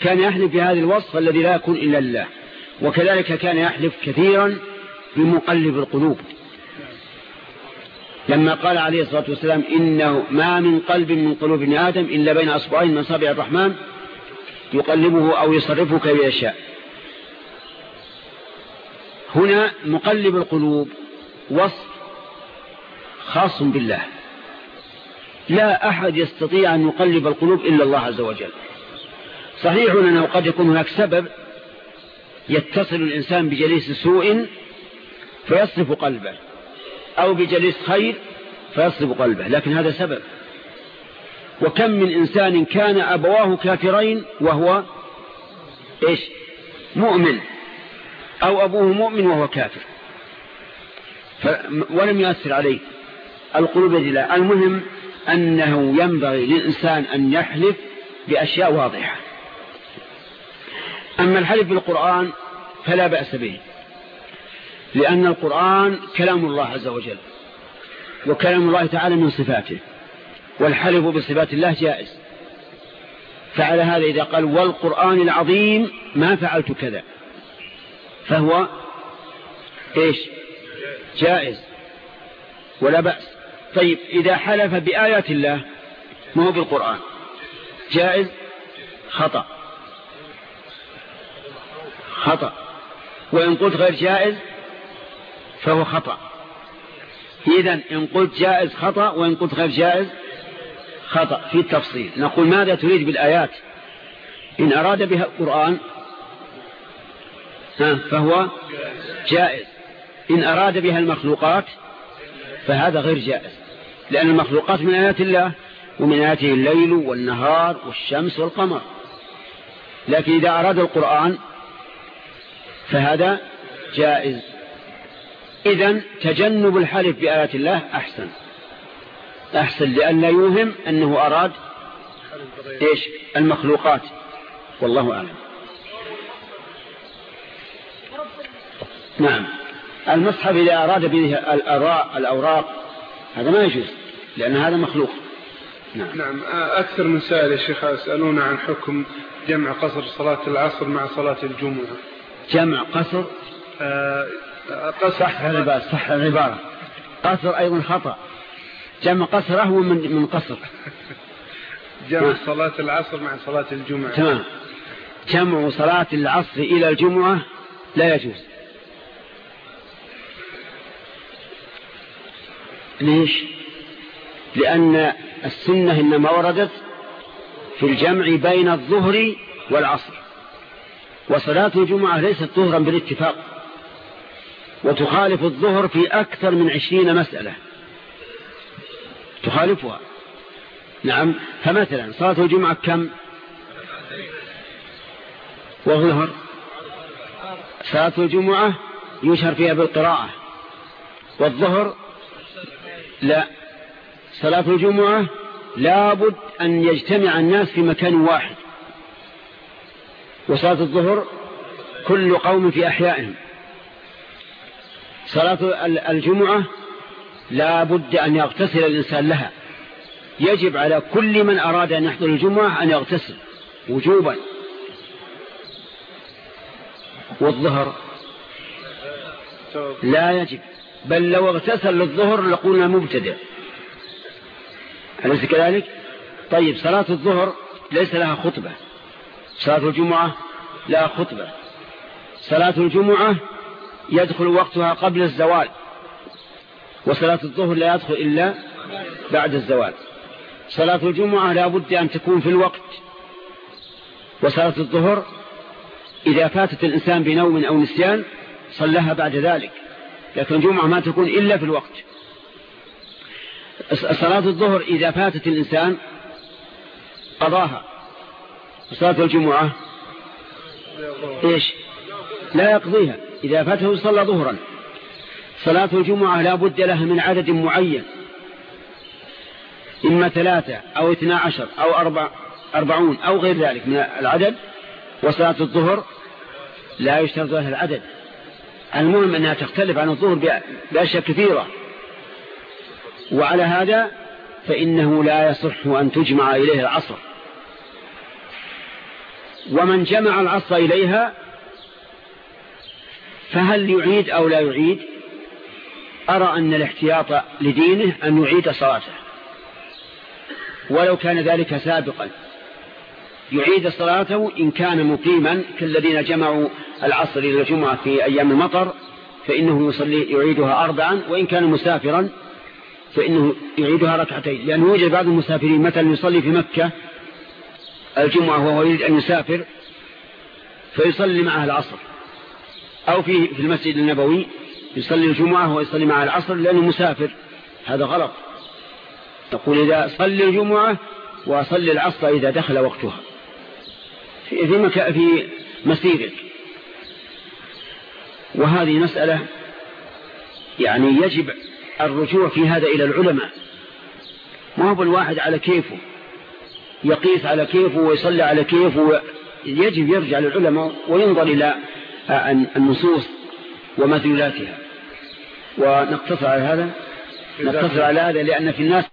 كان يحلف بهذا الوصف الذي لا يكون إلا الله وكذلك كان يحلف كثيرا بمقلب القلوب. لما قال عليه الصلاة والسلام إنه ما من قلب من قلوب ابن آدم إلا بين أصبعين من صابع الرحمن يقلبه أو يصرفه كيف يشاء. هنا مقلب القلوب وصف خاص بالله. لا أحد يستطيع أن يقلب القلوب إلا الله عز وجل. صحيح أنه قد يكون هناك سبب يتصل الإنسان بجليس سوء فيصرف قلبه أو بجليس خير فيصرف قلبه لكن هذا سبب. وكم من إنسان كان أبواه كافرين وهو إيش؟ مؤمن أو أبوه مؤمن وهو كافر. ولم يؤثر عليه القلوب الله المهم أنه ينبغي للإنسان أن يحلف بأشياء واضحة. أما الحلف بالقرآن فلا بأس به لأن القرآن كلام الله عز وجل وكلام الله تعالى من صفاته والحلف بصفات الله جائز. فعلى هذا إذا قال والقرآن العظيم ما فعلت كذا فهو إيش؟ جائز. ولا بأس. طيب إذا حلف بآيات الله ما هو بالقرآن؟ جائز؟ خطأ. خطأ. وإن قلت غير جائز فهو خطأ. إذا إن قلت جائز خطأ وإن قلت غير جائز خطأ. في التفصيل. نقول ماذا تريد بالآيات؟ إن أراد بها القرآن فهو جائز. إن أراد بها المخلوقات فهذا غير جائز لأن المخلوقات من آيات الله ومن آياته الليل والنهار والشمس والقمر. لكن إذا أراد القرآن فهذا جائز. إذا تجنب الحلف بآيات الله أحسن. أحسن لأن لا يوهم أنه أراد إيش؟ المخلوقات. والله أعلم. نعم. المصحف إذا أراد به الأوراق هذا ما يجوز لأن هذا مخلوق. نعم, نعم. أكثر من سائل يا شيخ يسألون عن حكم جمع قصر صلاة العصر مع صلاة الجمعة. جمع قصر؟ آه قصر صح العبارة صح العبارة. قصر أيضا خطأ. جمع قصر أهو من من قصر. جمع نعم. صلاة العصر مع صلاة الجمعة. تمام. جمع صلاة العصر إلى الجمعة لا يجوز. ليش؟ لأن السنة إنما وردت في الجمع بين الظهر والعصر. وصلاة الجمعة ليست ظهرا بالاتفاق. وتخالف الظهر في أكثر من عشرين مسألة. تخالفها. نعم. فمثلا صلاة الجمعة كم؟ والظهر صلاة الجمعة يشهر فيها بالقراءة. والظهر لا. صلاة الجمعة لابد أن يجتمع الناس في مكان واحد. وصلاة الظهر كل قوم في أحيائهم. صلاة الجمعة لا بد أن يغتسل الإنسان لها. يجب على كل من أراد أن يحضر الجمعة أن يغتسل وجوبا. والظهر لا يجب. بل لو اغتسل للظهر لقلنا مبتدع. أليس كذلك؟ طيب صلاة الظهر ليس لها خطبة. صلاة الجمعة لا خطبة. صلاة الجمعة يدخل وقتها قبل الزوال وصلاة الظهر لا يدخل إلا بعد الزوال. صلاة الجمعة لا بد أن تكون في الوقت وصلاة الظهر إذا فاتت الإنسان بنوم أو نسيان صلىها بعد ذلك. لكن الجمعة ما تكون إلا في الوقت. صلاة الظهر إذا فاتت الإنسان قضاها. وصلاة الجمعة إيش؟ لا يقضيها. إذا فاته صلى ظهرا. صلاة الجمعة لا بد لها من عدد معين. إما ثلاثة أو اثنا عشر أو أربع أربعون أو غير ذلك من العدد. وصلاة الظهر لا يشترط لها العدد. المهم أنها تختلف عن الظهر بأشياء كثيرة. وعلى هذا فإنه لا يصح أن تجمع إليه العصر. ومن جمع العصر إليها فهل يعيد أو لا يعيد؟ أرى أن الاحتياط لدينه أن يعيد صلاته. ولو كان ذلك سابقا. يعيد صلاته إن كان مقيما كالذين جمعوا العصر إلى الجمعة في أيام المطر فإنه يصلي يعيدها أربعا وإن كان مسافرا فإنه يعيدها ركعتين. لأنه يوجد بعض المسافرين مثلا يصلي في مكة الجمعة وهو يريد أن يسافر فيصلي معها العصر أو في في المسجد النبوي يصلي الجمعة ويصلي معها العصر لأنه مسافر. هذا غلط. تقول إذا صلي الجمعة وصلي العصر إذا دخل وقتها. في في, مكا في مسيرك. وهذه مسألة يعني يجب الرجوع في هذا إلى العلماء. ما هو الواحد على كيفه؟ يقيس على كيفه ويصلي على كيفه يجب يرجع للعلماء وينظر إلى النصوص ومدلولاتها ونقتصر على هذا؟ نقتصر على هذا لأن في الناس